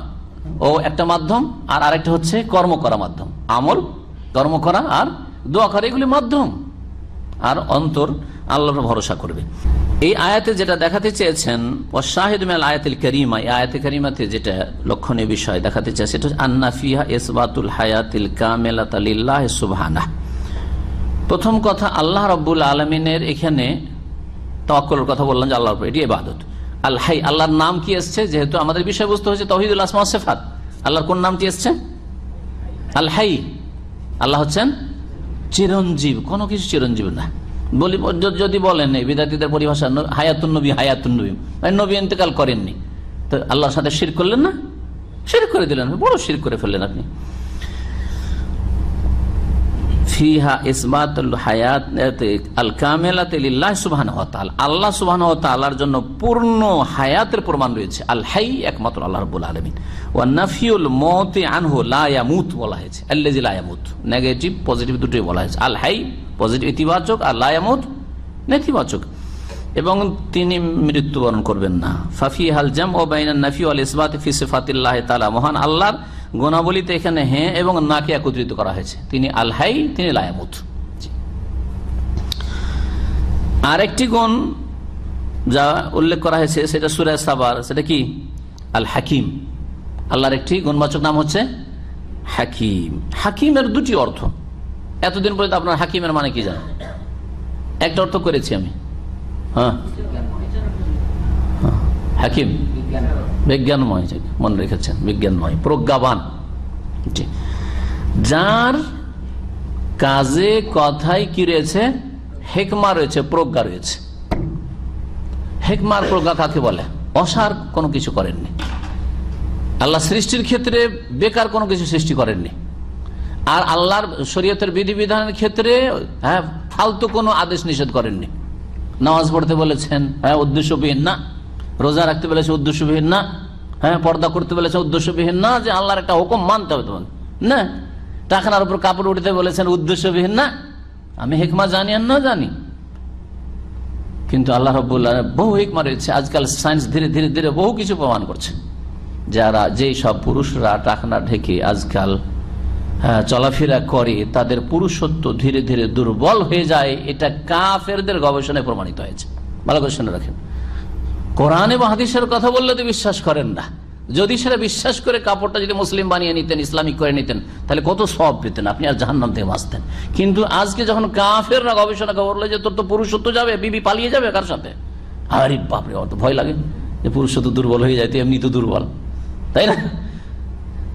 ও একটা মাধ্যম, আর আরেকটা হচ্ছে কর্ম করা মাধ্যম। আমল, কর্ম করা আর দোয়া করা, এগুলি মাধ্যম। আর অন্তর আল্লাহর ভরসা করবে। এই আয়াতে যেটা দেখাতে চেয়েছেন শাহিদ মেল আয়াতিল করিমা, এই আয়াতে করিমাতে যেটা লক্ষণীয় বিষয় দেখাতে চেয়ে, সেটা আন্না ফিহা ইসবাতুল হায়াতিল কামেলাতালিল্লাহ সুবহানাহ। প্রথম কথা, আল্লাহ রব্বুল আলমিনের এখানে তওয়াক্কলের কথা বললাম যে আল্লাহর এটি ইবাদত। আল আল্লাহর নাম কি এসছে? যেহেতু আমাদের বিষয়বস্তু হচ্ছে তহিদুল আসমা সেফাত। আল্লাহর কোন নামটি এসছে? আল হাই, আল্লাহ হচ্ছেন চিরঞ্জীব, কোনো কিছু চিরঞ্জীব না। বলি যদি বলেন, এই বিদ্যার্থীদের পরিভাষা হায়াতুন নবী হায়াতুন নবী। মানে নবী ইন্তেকাল করেননি। তো আল্লাহর সাথে শির করলেন না? শির করে দিলেন। বড় শির করে ফেললেন আপনি। ফিহা ইসবাতুল হায়াত আল কামেলাত লিল্লাহ সুবহানাহু ওয়া আল্লাহ সুবহানাহু তাআলার জন্য পূর্ণ হায়াতের প্রমাণ রয়েছে। আল হাই একমাত্র আল্লাহ রাব্বুল আলামিন। ওয়া নাফিউল মউতি আনহু লা ইয়ামুত বলা হয়েছে। আল্লাযী লা ইয়ামুত। নেগেটিভ, পজিটিভ দুটোই বলা হয়েছে। আল হাই পজিটিভ, ইতিবাচক, আর লা ইয়ামুত নেতিবাচক। এবং তিনি মৃত্যুবরণ করবেন না। ফাফি হাল জাম ও বাইনান নাফি আল ইসবাত ফি সিফাতিল্লাহ তাআলা। মহান আল্লাহর গুণাবলীতে এখানে হ্যাঁ এবং নাকে একত্রিত করা হয়েছে। তিনি আল হাই তিনি লায়ামুত। আরেকটি গুণ যা উল্লেখ করা হয়েছে সেটা সুরে সাবার সেটা কি? আল হাকিম আল্লাহর একটি গুণবাচক নাম হচ্ছে হাকিম। হাকিমের দুটি অর্থ। এতদিন পর্যন্ত আপনার হাকিমের মানে কি জানেন? একটা অর্থ করেছি আমি। হ্যাঁ। হ্যাঁ, হাকিম। বিজ্ঞানময়। মনে রেখেছেন, বিজ্ঞানময়, প্রজ্ঞাবান। যার কাজে, কথায় কি রয়েছে? হেকমা রয়েছে, প্রজ্ঞা রয়েছে। হেকমার প্রজ্ঞা কাকে বলে? অসার কোনো কিছু করেননি। আল্লাহ সৃষ্টির ক্ষেত্রে বেকার কোনো কিছু সৃষ্টি করেননি। আর আল্লাহর শরীয়তের বিধিবিধানের ক্ষেত্রে হ্যাঁ ফালতু কোনো আদেশ নিষেধ করেননি। নামাজ পড়তে বলেছেন হ্যাঁ উদ্দেশ্যবিহীন না। রোজা রাখতে বলেছে উদ্দেশ্যবিহীন না হ্যাঁ পর্দা করতে বলেছে উদ্দেশ্যবিহীন না যে আল্লাহর একটা হুকুম মানতে হবে তোমাকে। না টাকার উপর কাপড় উঠতে বলেছেন উদ্দেশ্যবিহীন না। আমি হেকমা জানি আর না জানি। কিন্তু আল্লাহ রব্বুল্লাহ বহু হিকমা রয়েছে আজকাল সায়েন্স ধীরে ধীরে ধীরে বহু কিছু প্রমাণ করছে। যারা যেই সব পুরুষরা টাকনা ঢেকে আজকাল হ্যাঁ, চলাফেরা করে তাদের পুরুষত্ব ধীরে ধীরে দুর্বল হয়ে যায় এটা কাফেরদের গবেষণায় প্রমাণিত হয়েছে। ভালো করে শুনে রাখেন। কোরআন এবং হাদিসের কথা বললে তো বিশ্বাস করেন না। যদি সেটা বিশ্বাস করে কাপড়টা যদি মুসলিম বানিয়ে নিতেন, ইসলামিক করে নিতেন, তাহলে কত সব পেতেন আপনি আর জাহান্নাম থেকে বাঁচতেন। কিন্তু আজকে যখন কাফেররা গবেষণা করল যে তোর তো পুরুষত্ব যাবে, বিবি পালিয়ে যাবে কার সাথে? আরে বাপরে, অত ভয় লাগে যে পুরুষত্ব দুর্বল হয়ে যায় এমনি তো দুর্বল। তাই না?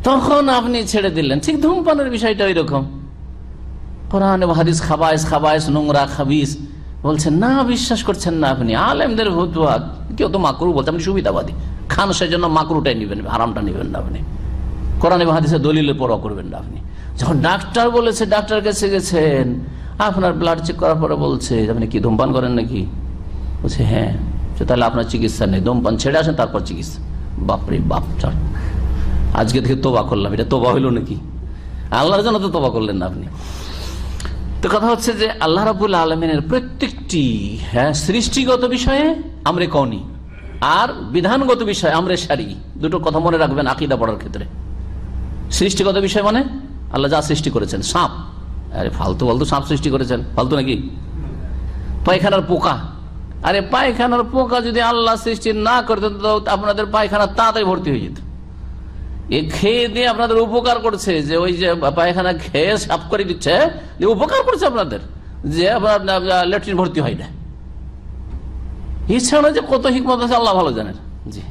তখন আপনি ছেড়ে দিলেন। ঠিক ধূমপানের বিষয়টা ওই রকম কোরআন হাদিস খাবাইস খাবাইস নোংরা খাবিস বলছেন, না, বিশ্বাস করছেন না আপনি। আলেমদের ভতুয়া কেউ তো মাকরু বলছে আপনি সুবিধাবাদী। খান সেজন্য মাকরুটাই নেবেন, হারামটা নেবেন না আপনি। কোরআন এবং হাদিসের দলিলের পরোয়া করবেন না আপনি। যখন ডাক্তার বলেছে ডাক্তার কাছে গেছেন, আপনার ব্লাড চেক করার পরে বলছে, আপনি কি ধূমপান করেন নাকি? বলছে হ্যাঁ। তাহলে আপনার চিকিৎসা নেই। ধূমপান ছেড়ে আসেন, তারপর চিকিৎসা। বাপরে বাপ আজকে থেকে তোবা করলাম। এটা তোবা হইল নাকি? আল্লাহর জন্য তো তোবা করলেন না আপনি। তো কথা হচ্ছে যে আল্লাহ রাবুল আলমিনের প্রত্যেকটি হ্যাঁ সৃষ্টিগত বিষয়ে আমরা কৌনি আর বিধানগত বিষয় আমরা সারি। দুটো কথা মনে রাখবেন আকিদা পড়ার ক্ষেত্রে। সৃষ্টিগত বিষয় মানে আল্লাহ যা সৃষ্টি করেছেন, সাপ। আরে, ফালতু ফালতু সাপ সৃষ্টি করেছেন। ফালতু নাকি? পায়খানার পোকা। আরে, পায়খানার পোকা যদি আল্লাহ সৃষ্টি না করতেন, তো আপনাদের পায়খানা তাড়াতাড়ি ভর্তি হয়ে যেত। এ খেয়ে দিয়ে আপনাদের উপকার করছে, যে ওই যে পায়খানা খেয়ে সাফ করে দিচ্ছে, যে উপকার করছে আপনাদের, যে আপনার ল্যাট্রিন ভর্তি হয় না। এছাড়া যে কত হিকমত আছে, আল্লাহ ভালো জানেন। জি।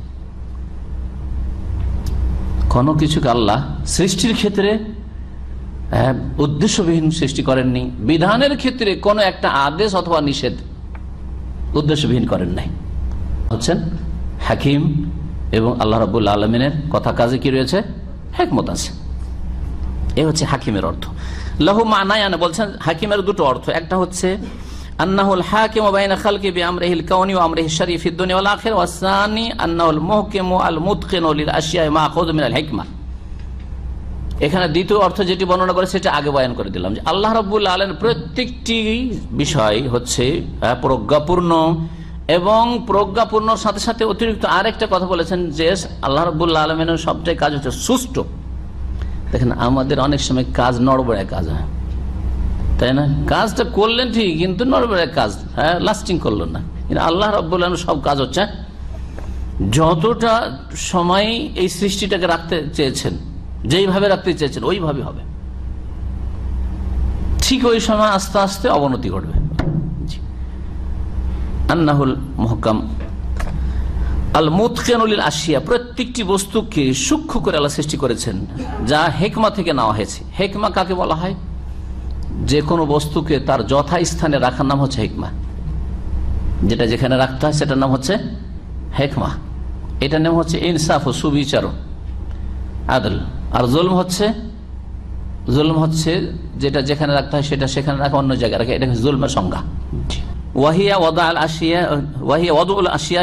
কোনো কিছুকে আল্লাহ সৃষ্টির ক্ষেত্রে উদ্দেশ্যবিহীন সৃষ্টি করেননি। বিধানের ক্ষেত্রে কোনো একটা আদেশ অথবা নিষেধ উদ্দেশ্যবিহীন করেন নাই। হচ্ছেন হাকিম এবং আল্লাহ রবুল্লা আলমিনের কথা কাজে কি রয়েছে? হেকমত আছে। এ হচ্ছে হাকিমের অর্থ। লহু মানায়ানা বলছেন হাকিমের দুটো অর্থ। একটা হচ্ছে আল মাখুয মিনাল এখানে দ্বিতীয় অর্থ যেটি বর্ণনা করে, সেটা আগে বয়ান করে দিলাম যে আল্লাহ রব্বুল আলম প্রত্যেকটি বিষয় হচ্ছে প্রজ্ঞাপূর্ণ এবং প্রজ্ঞাপূর্ণর সাথে সাথে অতিরিক্ত আরেকটা কথা বলেছেন যে আল্লাহ রব্বুল্লা আলমের সবটাই কাজ হচ্ছে সুষ্ঠু। দেখেন, আমাদের অনেক সময় কাজ নড়বড়ায় কাজ হয়। তাই না? কাজটা করলেন ঠিক, কিন্তু নড়বড়ায় কাজ হ্যাঁ লাস্টিং করল না। কিন্তু আল্লাহ রব্বুল আলম সব কাজ হচ্ছে যতটা সময় এই সৃষ্টিটাকে রাখতে চেয়েছেন, যেইভাবে রাখতে চেয়েছেন, ওইভাবে হবে। ঠিক ওই সময় আস্তে আস্তে অবনতি ঘটবে। আন্নাহুল মহকাম। আল মুতকেনুল আসিয়া প্রত্যেকটি বস্তুকে সূক্ষ্ম করে আল্লাহ সৃষ্টি করেছেন, যা হেকমা থেকে নেওয়া হয়েছে। হেকমা কাকে বলা হয়? যে কোনো বস্তুকে তার যথাস্থানে রাখার নাম হচ্ছে হেকমা। যেটা যেখানে রাখতে হয়, সেটার নাম হচ্ছে হেকমা। এটার নাম হচ্ছে ইনসাফ ও সুবিচার, আদল। আর জুলম হচ্ছে জুলম হচ্ছে যেটা যেখানে রাখতে হয়, সেটা সেখানে রাখা, অন্য জায়গায় রাখে। এটা জুলমের সংজ্ঞা। ওয়াহিয়া আশিয়া ওয়াহিয়া আশিয়া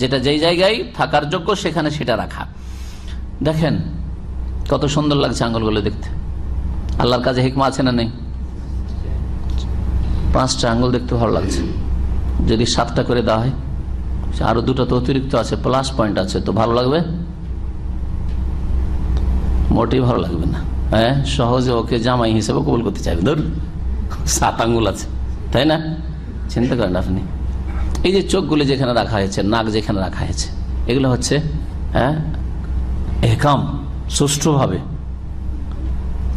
যেটা যেই জায়গায় থাকার যোগ্য, সেখানে সেটা রাখা। দেখেন, কত সুন্দর লাগছে আঙ্গুলগুলো দেখতে। আল্লাহর কাছে হিকমা আছে না নেই? পাঁচটা আঙ্গুল দেখতে ভালো লাগছে। যদি সাতটা করে দেওয়া হয় আরও দুটো তো অতিরিক্ত আছে প্লাস পয়েন্ট আছে, তো ভালো লাগবে? মোটেই ভালো লাগবে না। হ্যাঁ সহজে ওকে জামাই হিসেবে কবুল করতে চাইবে। ধর, সাত আঙ্গুল আছে। তাই না? চিন্তা করেন আপনি। এই যে চোখগুলো যেখানে রাখা হয়েছে, নাক যেখানে রাখা হয়েছে, এগুলো হচ্ছে হ্যাঁ? একাম, সুষ্ঠুভাবে।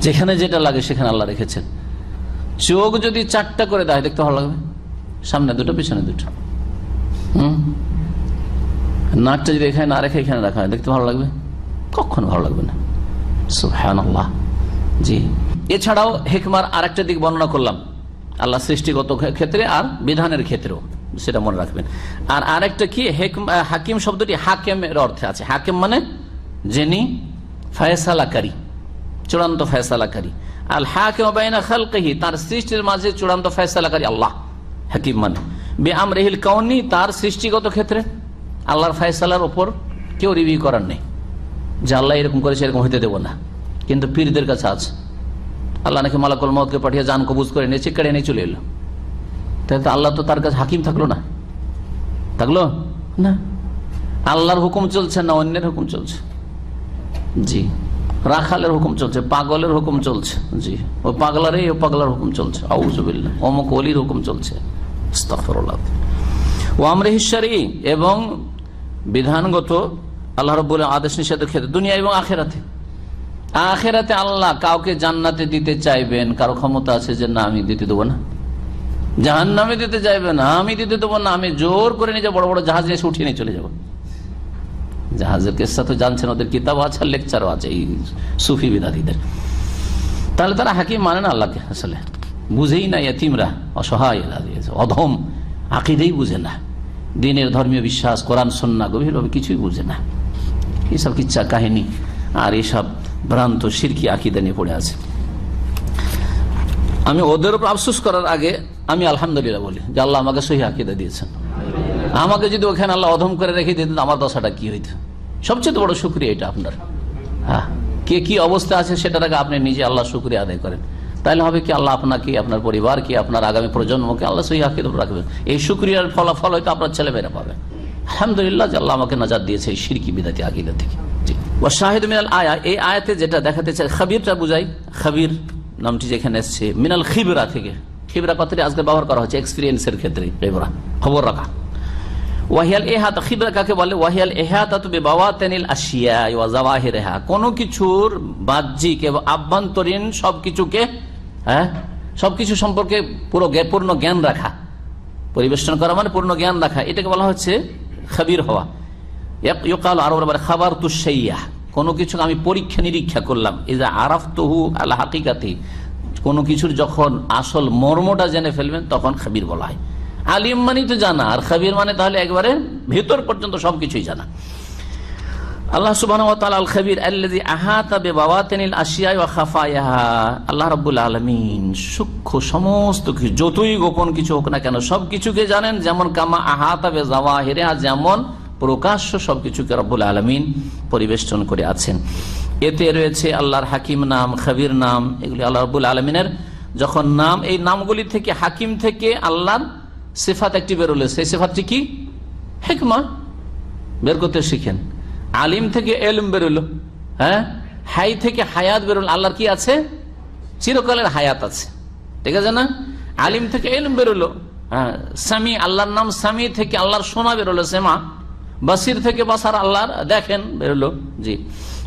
যেখানে যেটা লাগে সেখানে আল্লাহ রেখেছেন। চোখ যদি চারটা করে দেয়, দেখতে ভালো লাগবে? সামনে দুটো, পিছনে দুটো। হুম? নাকটা যদি এখানে না রেখে এখানে রাখা হয়, দেখতে ভালো লাগবে? কখনো ভালো লাগবে না। সুহান আল্লাহ জি। এছাড়াও হেকমার আরেকটা দিক বর্ণনা করলাম। আল্লাহ সৃষ্টিগত ক্ষেত্রে আর বিধানের ক্ষেত্রেও, সেটা মনে রাখবেন। আর আরেকটা কি, হাকিম শব্দটি হাকেমের অর্থে আছে। হাকিম মানে যিনি ফয়সালাকারী, চূড়ান্ত ফয়সালাকারী। আল হাকিম খালকেহি, তার সৃষ্টির মাঝে চূড়ান্ত ফয়সালাকারী আল্লাহ। হাকিম মানে। বে আমরেহিল কাউনি, তার সৃষ্টিগত ক্ষেত্রে আল্লাহর ফয়সালার ওপর কেউ রিভিউ করার নেই। যে আল্লাহ এরকম করেছে এরকম হইতে দেবো না। কিন্তু পীরদের কাছে আছে। আল্লাহ নাকি মালাকুল মহকে পাঠিয়ে জান কবুজ করে নিয়েছে কেড়ে নিয়ে চলে এলো। তাহলে তো আল্লাহ তো তার কাছে হাকিম থাকল না। থাকল? না। আল্লাহর হুকুম চলছে না অন্যের হুকুম চলছে? জি। রাখালের হুকুম চলছে, পাগলের হুকুম চলছে, জি। ও পাগলারে ও পাগলার হুকুম চলছে। অমুক অলির হুকুম চলছে। ও আমরেহিসারি এবং বিধানগত আল্লাহ রব্বুল আদেশ নিষেধের ক্ষেত্রে দুনিয়া এবং আখেরাতে। আখেরাতে আল্লাহ কাউকে জান্নাতে দিতে চাইবেন, কারও ক্ষমতা আছে যে না, আমি দিতে দেবো না। জাহান নামে দিতে চাইবে না, আমি দিতে দেবো না, আমি জোর করে নিয়ে বড় বড় জাহাজ নিয়ে উঠিয়ে নিয়ে চলে যাব। জাহাজের কেসা তো জানছেন, ওদের কিতাব আছে লেকচারও আছে, এই সুফি বিদাতিদের তাহলে তারা হাকিম মানে না আল্লাহকে আসলে। বুঝেই না এতিমরা অসহায় অধম, আকিদেই বুঝে না। দিনের ধর্মীয় বিশ্বাস, কোরআন, সন্না গভীরভাবে কিছুই বুঝে না। এইসব কিচ্ছা কাহিনী, আর এইসব ভ্রান্ত, সিরকি আকিদা নিয়ে পড়ে আছে। আমি ওদের উপর আফসোস করার আগে আমি আলহামদুলিল্লাহ বলি যে আল্লাহ আমাকে সহি আকিদা দিয়েছেন। আমাকে যদি ওখানে আল্লাহ অধম করে রেখে দিতেন, আমার দশাটা কি হইত? সবচেয়ে বড় শুক্রিয়া এটা আপনার। হ্যাঁ কে কি অবস্থা আছে সেটার আগে আপনি নিজে আল্লাহ শুক্রিয়া আদায় করেন। তাহলে হবে কি আল্লাহ আপনাকে, আপনার পরিবার কি আপনার আগামী প্রজন্মকে আল্লাহ সহি আকিদ রাখবেন। এই শুক্রিয়ার ফলাফল হয়তো আপনার ছেলেমেয়েরা পাবে। আলহামদুলিল্লাহ যে আল্লাহ আমাকে নাজাদ দিয়েছে এই সিরকি বিদাতি আকিদা থেকে। শাহিদ মিনাল আয়া, এই আয়াতে যেটা দেখাতে চাই, খাবিরটা বুঝাই। খাবির নামটি যেখানে এসছে, মিনাল খিবরা থেকে। খিবরা কথাটি আজকে ব্যবহার করা হচ্ছে এক্সপিরিয়েন্সের ক্ষেত্রে খবর রাখা। ওয়াহিয়াল এহাত, খিবরা কাকে বলে? ওয়াহিয়াল এহাত বাওয়াতেনিল আসিয়া ওয়াজাওয়াহিরেহা কোন কিছুর বাহ্যিক এবং আভ্যন্তরীণ সবকিছুকে হ্যাঁ সবকিছু সম্পর্কে পুরো পূর্ণ জ্ঞান রাখা। পরিবেশন করা মানে পূর্ণ জ্ঞান রাখা। এটাকে বলা হচ্ছে খাবির হওয়া। খাবার তুসাইয়া কোনো কিছু আমি পরীক্ষা নিরীক্ষা করলাম। এই আরাফ তহু আল্লাহ হাকিকাতি। কোনো কিছুর যখন আসল মর্মটা জেনে ফেলবেন, তখন খাবির বলা হয়। আলিম মানে তো জানা। আর খাবির মানে তাহলে একবারে ভেতর পর্যন্ত সবকিছুই জানা। আল্লাহ সুবাহ আল খাবির আল্লাজি আহাতাবে বাবাতেনিল আসিয়া ওয়া খাফায়াহা। আল্লাহ রাব্বুল আলামিন সূক্ষ্ম সমস্ত কিছু, যতই গোপন কিছু হোক না কেন, সবকিছুকে জানেন যেমন কামা আহাতাবে জাওয়াহিরে যেমন প্রকাশ্য সবকিছুকে রব্বুল আলমিন পরিবেষ্টন করে আছেন। এতে রয়েছে আল্লাহর হাকিম নাম, খাবির নাম, এগুলি আল্লাহ রব্বুল আলমিনের। যখন নাম, এই নামগুলি থেকে, হাকিম থেকে আল্লাহর সেফাত একটি বেরোলে সেই সেফাতটি কি? হেকমা। বের করতে শিখেন। আলিম থেকে এলম বেরোলো হ্যাঁ? হাই থেকে হায়াত বেরোল আল্লাহর কি আছে? চিরকালের হায়াত আছে। ঠিক আছে না? আলিম থেকে এলম বেরোলো হ্যাঁ স্বামী আল্লাহর নাম স্বামী থেকে আল্লাহর সোনা বেরোলো সেমা বাসির থেকে বাসার আল্লাহর, দেখেন বেরোলো জি।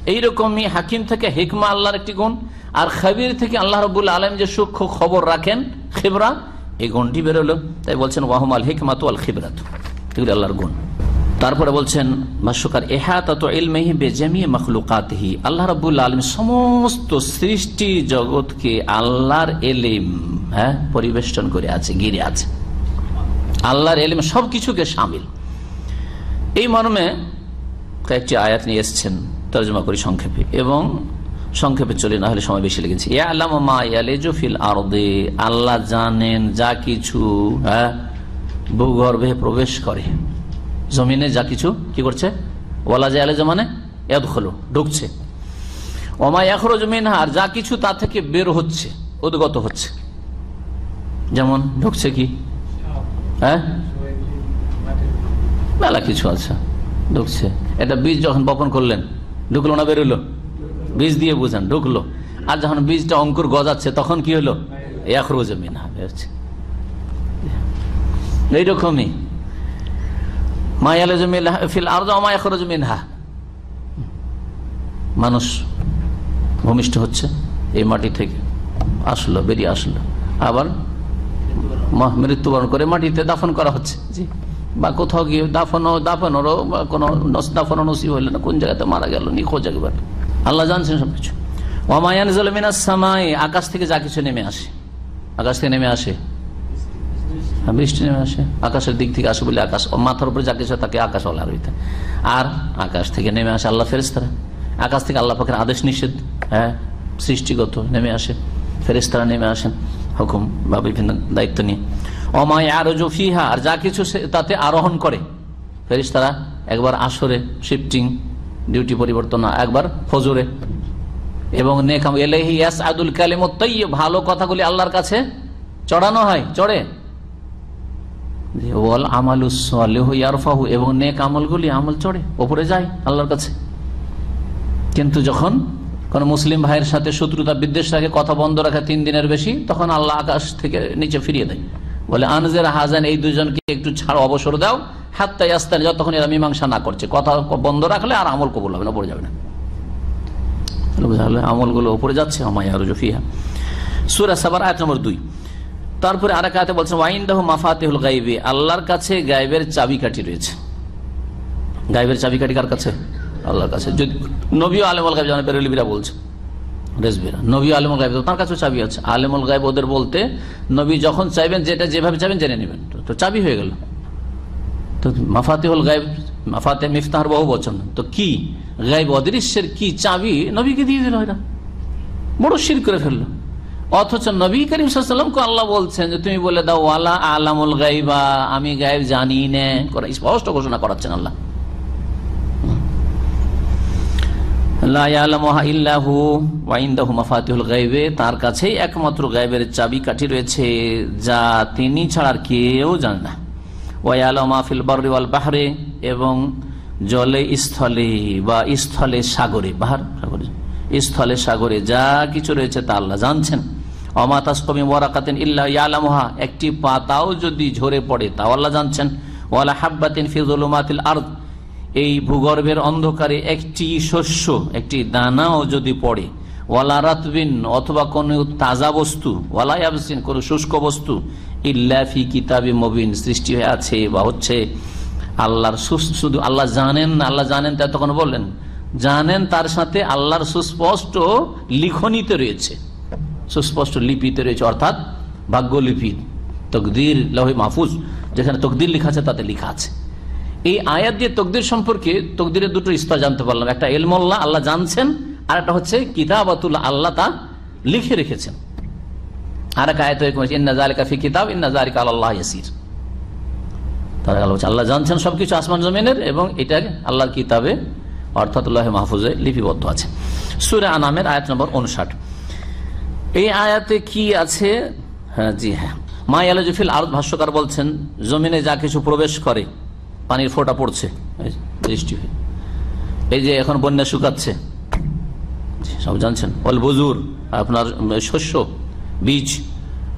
এইরকমই হাকিম থেকে হিকমা আল্লাহর একটি গুণ, আর খাবির থেকে আল্লাহ রবুল আলম যে সূক্ষ্ম খবর রাখেন, খেবরা, এই গুণটি বেরোলো তাই বলছেন, ওয়াহমাল হিকমাত আল খিবরাত। আল্লাহর গুণ। তারপরে বলছেন ভাষ্যকার বেজামি মখলুকাতহি। আল্লাহ রাবুল আলম সমস্ত সৃষ্টি জগৎকে আল্লাহর এলিম হ্যাঁ পরিবেষ্টন করে আছে গিরে আছে। আল্লাহর এলিম সবকিছুকে সামিল। এই মর্মে কয়েকটি আয়াত নিয়ে এসছেন, তর্জমা করি সংক্ষেপে। এবং সংক্ষেপে চলে, না হলে সময় বেশি লেগেছে আল্লাহ আরদে, আল্লাহ জানেন যা কিছু হ্যাঁ ভূগর্ভে প্রবেশ করে। জমিনে যা কিছু, কি করছে? ওলা জায়ালে জমানে এদ হলো ঢুকছে। অমায় এখরো জমিন আর যা কিছু তা থেকে বের হচ্ছে, উদ্গত হচ্ছে। যেমন, ঢুকছে কি? হ্যাঁ? মেলা কিছু আছে, ঢুকছে। এটা বীজ যখন বপন করলেন, ঢুকলো না, বেরোলো? বীজ দিয়ে বুঝান, ঢুকলো। আর যখন বীজটা অঙ্কুর গজাচ্ছে, তখন কি হলো? এখরো জমিন বেরোচ্ছে এইরকমই। মানুষ ভূমিষ্ঠ হচ্ছে, এই মাটি থেকে আসলো, বেরিয়ে আসলো। আবার মৃত্যুবরণ করে মাটিতে দাফন করা হচ্ছে। জি। বা কোথাও গিয়ে দাফন দাফনেরও কোনো দাফন নসিব হইল না কোন জায়গাতে মারা গেল নিখোঁজ একবার। আল্লাহ জানছেন সবকিছু। ওমায়ান জলমিনাস সামাই আকাশ থেকে যা কিছু নেমে আসে। আকাশ থেকে নেমে আসে? হ্যাঁ, বৃষ্টি নেমে আসে। আকাশের দিক থেকে আসে বলে আকাশ মাথার উপরে যা কিছু তাকে আকাশ আল্লাহ রইতে আর আকাশ থেকে নেমে আসে আল্লাহ ফেরেস্তারা আকাশ থেকে আল্লাহ পাখের আদেশ নিষেধ হ্যাঁ সৃষ্টিগত নেমে আসে। ফেরেস্তারা নেমে আসেন হুকুম বা বিভিন্ন দায়িত্ব নিয়ে। অমায় আরও জফিহা আর যা কিছু তাতে আরোহণ করে। ফেরিস্তারা একবার আসরে শিফটিং, ডিউটি পরিবর্তন, একবার ফজরে। এবং নেকাম এলেহি ইয়াস আদুল কালিমত ভালো কথাগুলি আল্লাহর কাছে চড়ানো হয়, চড়ে। ওয়াল আমালুসাহু এবং নেক আমলগুলি আমল চড়ে, ওপরে যায় আল্লাহর কাছে। কিন্তু যখন কোন মুসলিম ভাইয়ের সাথে শত্রুতা, বিদ্বেষ রাখে কথা বন্ধ রাখে তিন দিনের বেশি, তখন আল্লাহ আকাশ থেকে নিচে ফিরিয়ে দেয়। বলে, আনজের হাজান, এই দুজনকে একটু ছাড়, অবসর দাও। আস্তান যতক্ষণ এরা মীমাংসা না করছে। কথা বন্ধ রাখলে আর আমল কবুল হবে না পড়ে যাবে না। আমলগুলো উপরে যাচ্ছে তারপরে আর বলছেন গাইবে আল্লাহর কাছে গাইবের চাবিকাঠি রয়েছে। গাইবের চাবিকাঠি কার কাছে? আল্লাহর কাছে। যদি নবী আলমুল গাইব জানা বলছে। নবী আলমুল গাইব তার কাছেও চাবি আছে। আলমুল গাইব ওদের বলতে, নবী যখন চাইবেন যেটা যেভাবে চাইবেন জেনে নেবেন। তো চাবি হয়ে গেল। তো মাফাতেহুল গাইব মাফাতে মিফতাহার বহু বচন। তো কি? গাইব অদৃশ্যের কি চাবি নবীকে দিয়ে দিল এটা বড় শির করে ফেলল। অথচ নবী করিম সাল্লামকে আল্লাহ বলছেন যে, তুমি বলে দাও, ওয়ালা আলামুল গাইবা আমি গাইব জানি নে। স্পষ্ট ঘোষণা করাচ্ছেন আল্লাহ। তার কাছেই একমাত্র গাইবের চাবি কাঠি রয়েছে, যা তিনি ছাড়ার কেউ জান না। বাহারে, এবং জলে, স্থলে বা স্থলে সাগরে, বাহার, সাগরে, স্থলে সাগরে যা কিছু রয়েছে তা আল্লাহ জানছেন। অমাতাসকমি ওয়ারাকাতেন ইয়ালামহা, একটি পাতাও যদি ঝরে পড়ে তাও আল্লাহ জানছেন। ওয়ালা হাব্বাতিন ফিজুলুমাতিল আর্দ এই ভূগর্ভের অন্ধকারে একটি শস্য, একটি দানাও যদি পড়ে, ওয়ালা রাতবিন অথবা কোন তাজা বস্তু, ওয়ালা কোন শুষ্ক বস্তু ইল্লাফি কিতাবি মবিন, সৃষ্টি হয়ে আছে বা হচ্ছে আল্লাহর শুধু আল্লাহ জানেন আল্লাহ জানেন তা তখন বললেন, জানেন তার সাথে আল্লাহর সুস্পষ্ট লিখনিতে রয়েছে। সুস্পষ্ট লিপিতে রয়েছে, অর্থাৎ ভাগ্যলিপি তকদির, লহে মাহফুজ, যেখানে তকদির লেখা আছে, তাতে লেখা আছে। এই আয়াত দিয়ে তকদির সম্পর্কে তকদিরের দুটো স্তর জানতে পারলাম। একটা এলমল্লা আল্লাহ জানছেন, আর একটা হচ্ছে কিতাবাতুল্লাহ আল্লাহ তা লিখে রেখেছেন। আর এক আয়াত ফি কিতাব ইন্নাজালিকা আল্লাহ ইয়াসির। তারা আল্লাহ জানছেন সবকিছু আসমান জমিনের এবং এটা আল্লাহর কিতাবে, অর্থাৎ মাহফুজে লিপিবদ্ধ আছে। সুরে আনামের আয়াত নম্বর উনষাট এই আয়াতে কি আছে? হ্যাঁ জি হ্যাঁ। মা আলজফিল আরত ভাষ্যকার বলছেন, জমিনে যা কিছু প্রবেশ করে পানির ফোটা পড়ছে। বৃষ্টি হয়ে এই যে এখন বন্যা শুকাচ্ছে। সব জানছেন? অল বুজুর, আপনার শস্য, বীজ,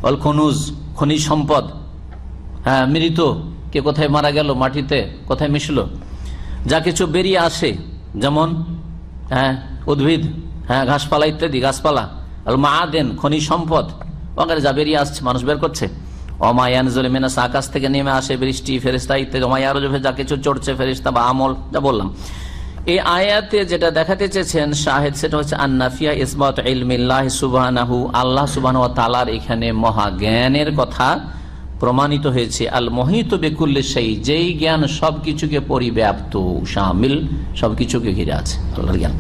অল খনুজ, খনিজ সম্পদ। হ্যাঁ মৃত, কে কোথায় মারা গেল মাটিতে, কোথায় মিশলো? যা কিছু বেরিয়ে আসে, যেমন হ্যাঁ উদ্ভিদ হ্যাঁ ঘাসপালা ইত্যাদি, গাছপালা, আর মা দেন খনিজ সম্পদ। ওখানে যা বেরিয়ে আসছে, মানুষ বের করছে। অমায়ানজল মেনাস আকাশ থেকে নেমে আসে বৃষ্টি ফেরিস্তা ইত্যাদি অমায়ার যা কিছু চড়ছে ফেরিস্তা বা আমল, যা বললাম। এই আয়াতে যেটা দেখাতে চেয়েছেন শাহেদ, সেটা হচ্ছে আন্নাফিয়া ইসবাত ইলমিল্লাহ সুবাহানাহু, আল্লাহ সুবাহ তালার এখানে মহাজ্ঞানের কথা প্রমাণিত হয়েছে। আল মোহিত বেকুল্লে সেই যেই জ্ঞান সবকিছুকে পরিব্যাপ্ত, শামিল, সবকিছুকে ঘিরে আছে। আল্লাহর জ্ঞান।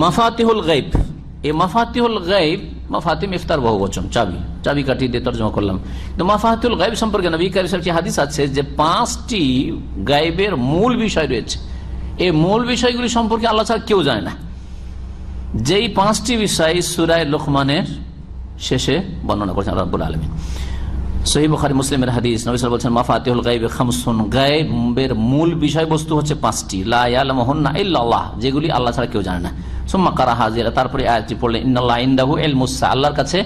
মাফাতিহুল গাইব এই মাফাতিহুল গাইব মাফাতিম ইফতার বহু বচন, চাবি চাবি কাঠি দিয়ে তর্জমা করলাম। কিন্তু মাফাতিহুল গাইব সম্পর্কে নবী কারিসার হাদিস আছে যে পাঁচটি গাইবের মূল বিষয় রয়েছে? এই মূল বিষয়গুলি সম্পর্কে আল্লাহ ছাড়া কেউ জানে না। যেই পাঁচটি বিষয় সুরায় লোকমানের শেষে বর্ণনা করছেন রাব্বুল আলমী মুসলিমের হাদিস। বলছেন মূল বিষয়বস্তু হচ্ছে পাঁচটি। যেগুলি আল্লাহ ছাড়া কেউ জানে না। কারা হাজিরা তারপরে ইল মুসা আল্লাহর কাছে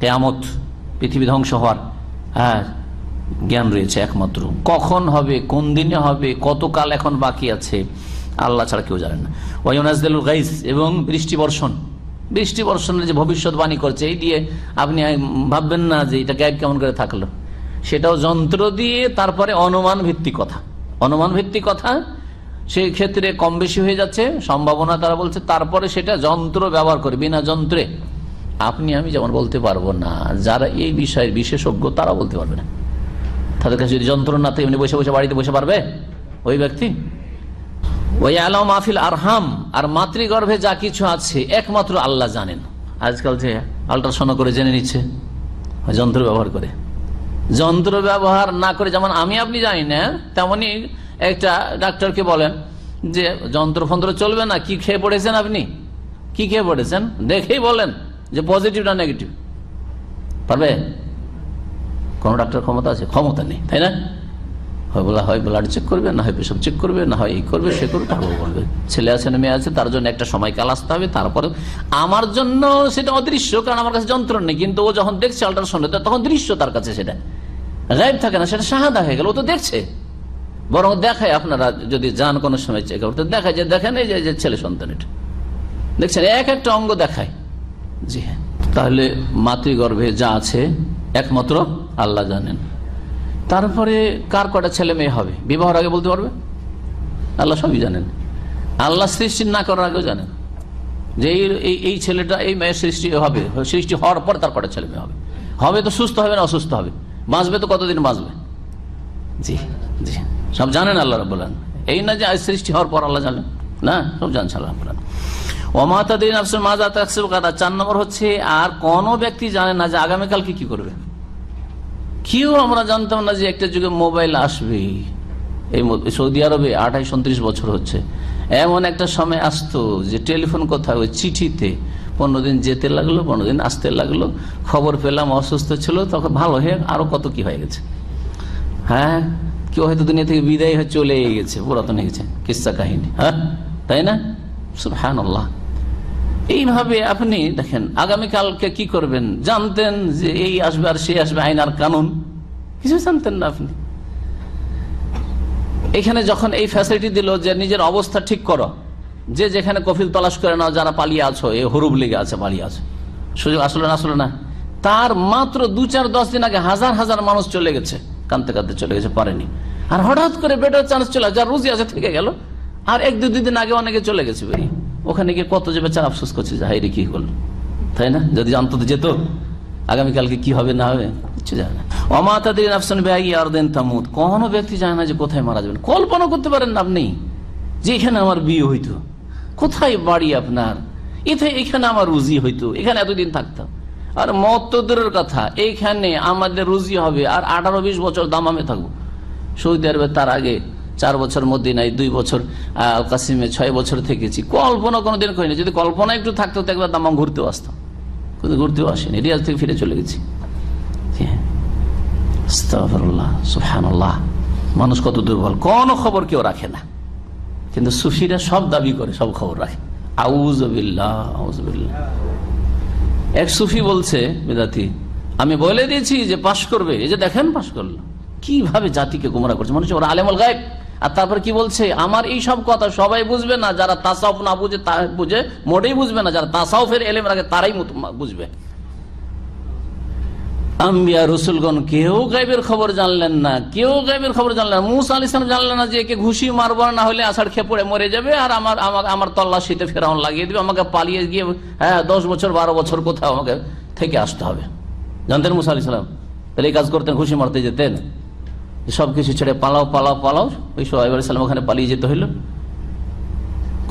কেয়ামত, পৃথিবী ধ্বংস হওয়ার হ্যাঁ জ্ঞান রয়েছে একমাত্র। কখন হবে, কোন দিনে হবে, কতকাল এখন বাকি আছে, আল্লাহ ছাড়া কেউ জানেন না। এবং বৃষ্টি বর্ষণ। বৃষ্টি বর্ষণের যে ভবিষ্যৎবাণী করছে, এই দিয়ে আপনি ভাববেন না যে এটা গ্যাপ কেমন করে থাকল। সেটাও যন্ত্র দিয়ে তারপরে অনুমান ভিত্তিক কথা। অনুমান ভিত্তিক কথা, সেই ক্ষেত্রে কম বেশি হয়ে যাচ্ছে, সম্ভাবনা তারা বলছে, তারপরে সেটা যন্ত্র ব্যবহার করে, বিনা যন্ত্রে। আপনি, আমি যেমন বলতে পারব না, যারা এই বিষয়ের বিশেষজ্ঞ তারা বলতে পারবে না। তাদের কাছে যদি যন্ত্র না থাকে, এমনি বসে বসে বাড়িতে বসে পারবে? ওই ব্যক্তি? ওই আলাম মাহফিল আরহাম, আর মাতৃগর্ভে যা কিছু আছে, একমাত্র আল্লাহ জানেন। আজকাল যে আল্ট্রাসাউন্ড করে জেনে নিচ্ছে যন্ত্র ব্যবহার করে। যন্ত্র ব্যবহার না করে, যেমন আমি আপনি জানি না, তেমনি একটা ডাক্তারকে বলেন যে, যন্ত্র ফন্ত্র চলবে না, কি খেয়ে পড়েছেন আপনি? কি খেয়ে পড়েছেন? দেখেই বলেন যে পজিটিভ না নেগেটিভ পারবে? কোন ডাক্তার ক্ষমতা আছে? ক্ষমতা নেই, তাই না? বলা হয় ব্লাড চেক করবে, না হয় পেশাব চেক করবে, না হয় এই করবে, সে করবে তারপর বলবে। ছেলে আছে না মেয়ে আছে, তার জন্য একটা সময়কাল আসতে হবে, তারপরে আমার জন্য সেটা অদৃশ্য, কারণ আমার কাছে যন্ত্র নেই, কিন্তু ও যখন দেখছে আল্ট্রাসাউন্ড তখন দৃশ্য তার কাছে সেটা। গাইব থাকে না, সেটা সাহাদা হয়ে গেল, ও তো দেখছে। বরং দেখায় আপনারা যদি যান কোনো সময় চেক করতে, দেখায় যে দেখেন এই যে ছেলে সন্তান এটা। দেখছেন, এক একটা অঙ্গ দেখায়। জি হ্যাঁ। তাহলে মাতৃগর্ভে যা আছে, একমাত্র আল্লাহ জানেন। তারপরে কার কটা ছেলে মেয়ে হবে? বিবাহর আগে বলতে পারবে? আল্লাহ সবই জানেন। আল্লাহ সৃষ্টি না করার আগেও জানেন। যে এই এই ছেলেটা, এই মেয়ের সৃষ্টি হবে, সৃষ্টি হওয়ার পর তার কটা ছেলে মেয়ে হবে? হবে তো সুস্থ হবে না অসুস্থ হবে? বাঁচবে তো কতদিন বাঁচবে? জি জি। সব জানেন আল্লাহ বলেন এই না যে সৃষ্টি হওয়ার পর আল্লাহ জানেন? না, সব জানছে আল্লাহ বলেন ওমাতাদিন আফসর মাজা তাকসিব কাদা। চার নম্বর হচ্ছে, আর কোন ব্যক্তি জানে না যে আগামীকালকে কি করবে? কেউ আমরা জানতাম না যে একটা যুগে মোবাইল আসবে এই সৌদি আরবে আঠাইশ, উনত্রিশ বছর হচ্ছে। এমন একটা সময় আসতো যে টেলিফোন কথা ওই চিঠিতে পনেরো দিন যেতে লাগল, পনেরো দিন আসতে লাগল, খবর পেলাম, অসুস্থ ছিল, তখন ভালো হয়ে আরও কত কি হয়ে গেছে। হ্যাঁ কেউ হয়তো দুনিয়া থেকে বিদায় হয়ে চলে গেছে, পুরাতন হয়ে গেছে কিস্সা কাহিনী হ্যাঁ? তাই না? হ্যাঁ এইভাবে আপনি দেখেন, আগামীকালকে কি করবেন? জানতেন যে এই আসবে আর সে আসবে আইন আর কানুন? কিছু জানতেন না আপনি? এখানে যখন এই ফ্যাসিলিটি দিল যে নিজের অবস্থা ঠিক করো, যে যেখানে কফিল তলাশ করে নাও, যারা পালিয়ে আছো এই হরুব লেগে আছে, পালিয়ে আছে। সুযোগ আসলো না আসলো না। তার মাত্র দু চার দশ দিন আগে হাজার হাজার মানুষ চলে গেছে কানতে কানতে চলে গেছে, পারেনি। আর হঠাৎ করে বেটার চান্স চলে যার রুজি আছে, থেকে গেল। আর এক দু দিন আগে অনেকে চলে গেছে বেরিয়ে ওখানে গিয়ে কত যে বেচার আফসোস করছে যে হাইরে কি করল তাই না? যদি জানতো তো যেত। আগামীকালকে কি হবে, না হবে কিছু জানে না। অমাতাদিন আফসান ব্যাগি আর দেন তামুদ কোনো ব্যক্তি জানে না যে কোথায় মারা যাবেন। কল্পনা করতে পারেন না আপনি যে, এখানে আমার বিয়ে হইতো। কোথায় বাড়ি আপনার? এতে এখানে আমার রুজি হইতো। এখানে এতদিন থাকতাম। আর মত তো দূরের কথা। এইখানে আমাদের রুজি হবে। আর আঠারো বিশ বছর দামামে থাকব। সৌদি আরবে তার আগে চার বছর মধ্যে নাই দুই বছর কাসিমে, ছয় বছর থেকেছি। কল্পনা কোনোদিন করিনি। যদি কল্পনা একটু থাকতো, তো একবার দামাম ঘুরতেও আসতাম। কিন্তু ঘুরতেও আসেনি। রিয়াজ থেকে ফিরে চলে গেছি। মানুষ কত দুর্বল। কোনো খবর কেউ রাখে না। কিন্তু সুফিরা সব দাবি করে, সব খবর রাখে। এক সুফি বলছে, বেদাতি, আমি বলে দিয়েছি যে পাশ করবে। এই যে দেখেন পাশ করল। কীভাবে জাতিকে গুমরা করছে? মানুষ ওরা আলেমল গায়েব। আর তারপর কি বলছে? আমার এই সব কথা সবাই বুঝবে না, যারা তাসাউফ না বুঝে তা বুঝে, মোটেই বুঝবে না। যারা তাসাউফের এলেম রাখে, তারাই বুঝবে। আম্বিয়া কেউ খবর জানলেন না, কেউ খবর জানলেন মুসা জানলেন না যে একে ঘুষি না হলে পড়ে মরে যাবে আর আমার আমার আমার লাগিয়ে দিবে, আমাকে পালিয়ে গিয়ে হ্যাঁ দশ বছর, বারো বছর কোথাও আমাকে থেকে আসতে হবে। জানতেন মুসা আলি ইসলাম তাহলে এই কাজ করতেন, ঘুষি মারতে যেতেন। সবকিছু ছেড়ে পালাও পালাও পালাও। ওই সোহাইব আলি ওখানে পালিয়ে যেতে হইল।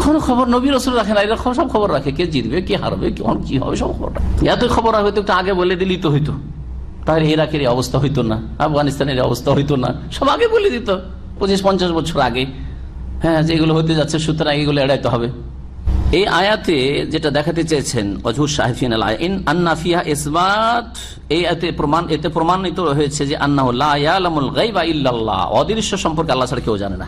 কোন খবর নবী রসুল রাখে না, এরকম সব খবর রাখে। কে জিতবে, কে হারবে কেমন কি হবে, সব খবর এত খবর রাখবে তো একটু আগে বলে দিলেই তো হইতো। তাহলে ইরাকের এই অবস্থা হইতো না, আফগানিস্তানের অবস্থা হইতো না। সব আগে বলে দিত। পঁচিশ, পঞ্চাশ বছর আগে। হ্যাঁ যেগুলো হতে যাচ্ছে, সুতরাং এগুলো এড়াইতে হবে। এই আয়াতে যেটা দেখাতে চেয়েছেন অজহুর সাহেফিন আন্নাফিয়া ইসবাত, এই আয়াতে প্রমাণ এতে প্রমাণিত হয়েছে যে আন্নাহুল গাইবা ইল্লাল্লাহ, অদৃশ্য সম্পর্কে আল্লাহ ছাড়া কেউ জানে না।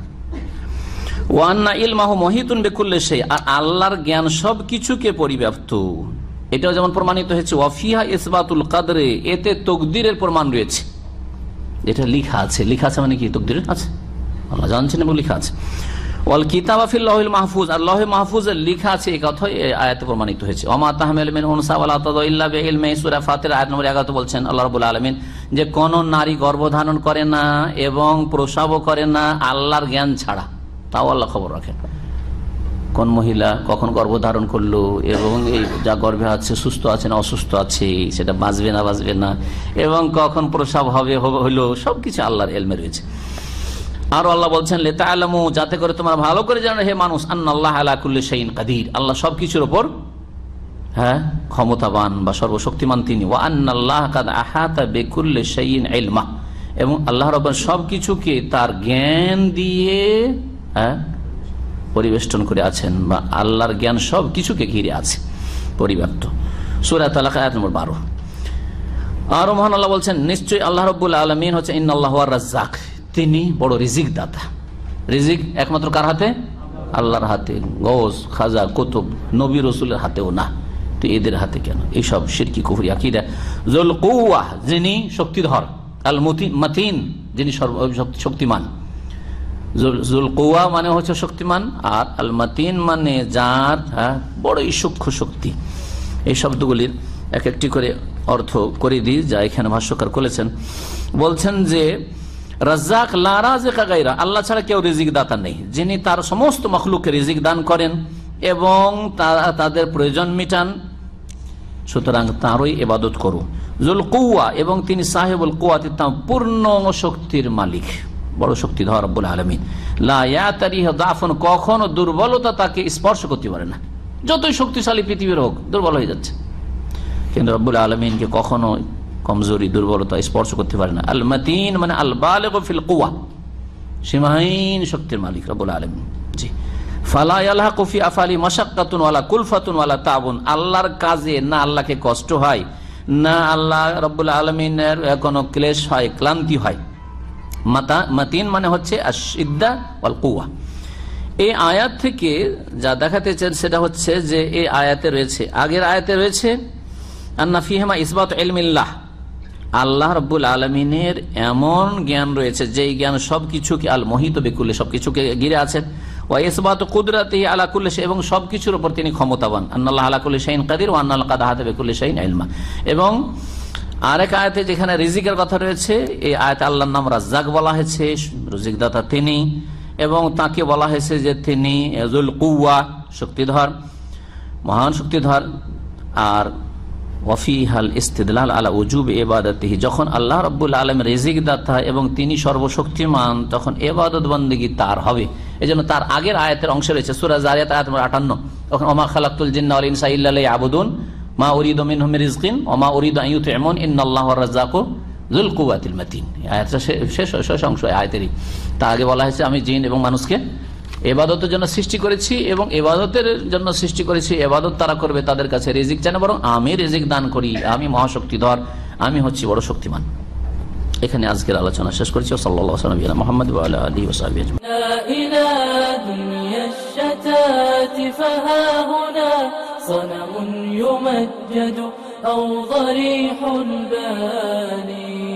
ওয়ান্না ইলমাহু মহিতুন বেকুল্লে আর আল্লাহর জ্ঞান সব কিছুকে পরিব্যাপ্ত। এটাও যেমন প্রমাণিত হয়েছে ওয়াফিহা ইসবাতুল কাদরে, এতে তকদিরের প্রমাণ রয়েছে। এটা লিখা আছে। লিখা আছে মানে কি? তকদির আছে? আল্লাহ জানছেন এবং লিখা আছে। ওয়াল কিতাবাফিল লহিল মাহফুজ, আর লহে মাহফুজের লিখা আছে এই কথাই আয়াতে প্রমাণিত হয়েছে। ওমা তাহমেল মিন উনসা ওয়ালা তাদা ইল্লা বিইলমি সূরা ফাতির আয়াত নম্বর 11 বলছেন, আল্লাহ রাব্বুল আলামিন যে কোন নারী গর্ভধারণ করে না এবং প্রসবও করে না আল্লাহর জ্ঞান ছাড়া। তাও আল্লাহ খবর রাখেন। কোন মহিলা কখন গর্ভধারণ করল এবং এই যা গর্ভে আছে, সুস্থ আছে না অসুস্থ আছে, সেটা বাঁচবে না বাঁচবে না, এবং কখন প্রসাব হবে হইল সবকিছু আল্লাহর এলমে রয়েছে। আর আল্লাহ বলছেন লেতা আলমু যাতে করে তোমার ভালো করে জানো, হে মানুষ আল্লাহ আলাকুল্লি সেইন কাদির। আল্লাহ সবকিছুর ওপর হ্যাঁ ক্ষমতাবান বা সর্বশক্তিমান তিনি। ও আন্নাল্লাহ কাদ আহাতা বেকুল্লে সেইন এলমা এবং আল্লাহ রব্বান সবকিছুকে তার জ্ঞান দিয়ে হ্যাঁ পরিবেষ্টন করে আছেন বা আল্লাহর জ্ঞান সব কিছুকে ঘিরে আছে, পরিব্যাপ্ত। সুরাত আয়াত নম্বর বারো। আরও মহান আল্লাহ বলছেন, নিশ্চয়ই আল্লাহ রব্বুল আলমিন হচ্ছে ইন আল্লাহ রাজ্জাক তিনি বড় রিজিক দাতা। রিজিক একমাত্র কার হাতে? আল্লাহর হাতে। গজ খাজা, কুতুব, নবী রসুলের হাতেও না। তো এদের হাতে কেন? এইসব সিরকি, কুফরি, আকিদা। জল কৌয়াহ যিনি শক্তিধর। আল মাতিন, যিনি শক্তিমান। জুল কৌয়া মানে হচ্ছে শক্তিমান আর আল মাতিন মানে যার হ্যাঁ বড়ই সূক্ষ্ম শক্তি। এই শব্দগুলির এক একটি করে অর্থ করে দিই, যা এখানে ভাষ্যকার করেছেন বলছেন যে রাজ্জাক লারাজেকা গাইরা আল্লাহ ছাড়া কেউ রিজিক দাতা নেই। যিনি তার সমস্ত মখলুকে রিজিক দান করেন এবং তাদের প্রয়োজন মিটান, সুতরাং তাঁরই এবাদত করু জুল কৌয়া এবং তিনি সাহেবুল কৌয়াতে পূর্ণ শক্তির মালিক। বড় শক্তি ধর রব্বুল আলমিন। লাফন কখনো দুর্বলতা তাকে স্পর্শ করতে পারে না। যতই শক্তিশালী পৃথিবীর হোক, দুর্বল হয়ে যাচ্ছে। কিন্তু রব্বুল আলমিনকে কখনো কমজোরি, দুর্বলতা, স্পর্শ করতে পারে না। আল মাতিন মানে আল বালিল কুয়া সীমাহীন শক্তির মালিক, রব্বুল আলমিন। জি। ফালা কফি আফালি মাসাক্কাতুন ওয়ালা কুলফাতুন তাবুন। আল্লাহর কাজে না আল্লাহকে কষ্ট হয়, না আল্লাহ রব্বুল আলমিনের কোনো ক্লেশ হয়, ক্লান্তি হয়। মাতা, মাতিন মানে হচ্ছে আশিদ্দা ওয়াল কুয়া এই আয়াত থেকে যা দেখাতে চান সেটা হচ্ছে যে এই আয়াতে রয়েছে। আগের আয়াতে রয়েছে, আন্না ফিহেমা ইসবাত এলমিল্লাহ আল্লাহ রব্বুল আলমিনের এমন জ্ঞান রয়েছে যে জ্ঞান সবকিছুকে, আল মোহিত বেকুল্লে সবকিছুকে ঘিরে আছেন এবং সবকিছুর উপর তিনি ক্ষমতাবান। কাদির ও আলমা এবং আরেক আয়াতে যেখানে রিজিকের কথা রয়েছে, এই নাম রাজ্জাক বলা হয়েছে তিনি। এবং তাকে বলা হয়েছে যে তিনি এজুল কুয়া শক্তিধর, মহান শক্তিধর। আর ওয়ফিহাল ইস্তেদলাল আলা উজুব এবাদতিহি যখন আল্লাহ রব্বুল আলম রেজিক দাতা এবং তিনি সর্বশক্তিমান, তখন এবাদত বন্দী তার হবে। এই জন্য তার আগের আয়াতের অংশ রয়েছে সুরাজ আয়াত আয়াত আটান্ন। তখন, ওমা খালাকুল জিন্না ইনসা ইল্লা আবুদুন মা উরিদ মিনহুম রিজকিন ওমা উরিদ আইয়ুত এমন ইন্নাল্লাহ রাজ্জাকু জুল কুওয়াতিল মাতিন। আয়াতটা শেষ শেষ অংশ আয়াতেরই। তা আগে বলা হয়েছে, আমি জিন এবং মানুষকে এবাদতের জন্য সৃষ্টি করেছি এবং এবাদতের জন্য সৃষ্টি করেছি এবাদত তারা করবে তাদের কাছে রিজিক চান বরং আমি রিজিক দান করি আমি মহাশক্তিধর আমি হচ্ছি বড় শক্তিমান এখানে আজকের আলোচনা শেষ করেছি সাল্লাহ সাল্লাম মোহাম্মদ আলী ওসাহাবি صنم يمجد أو ضريح باني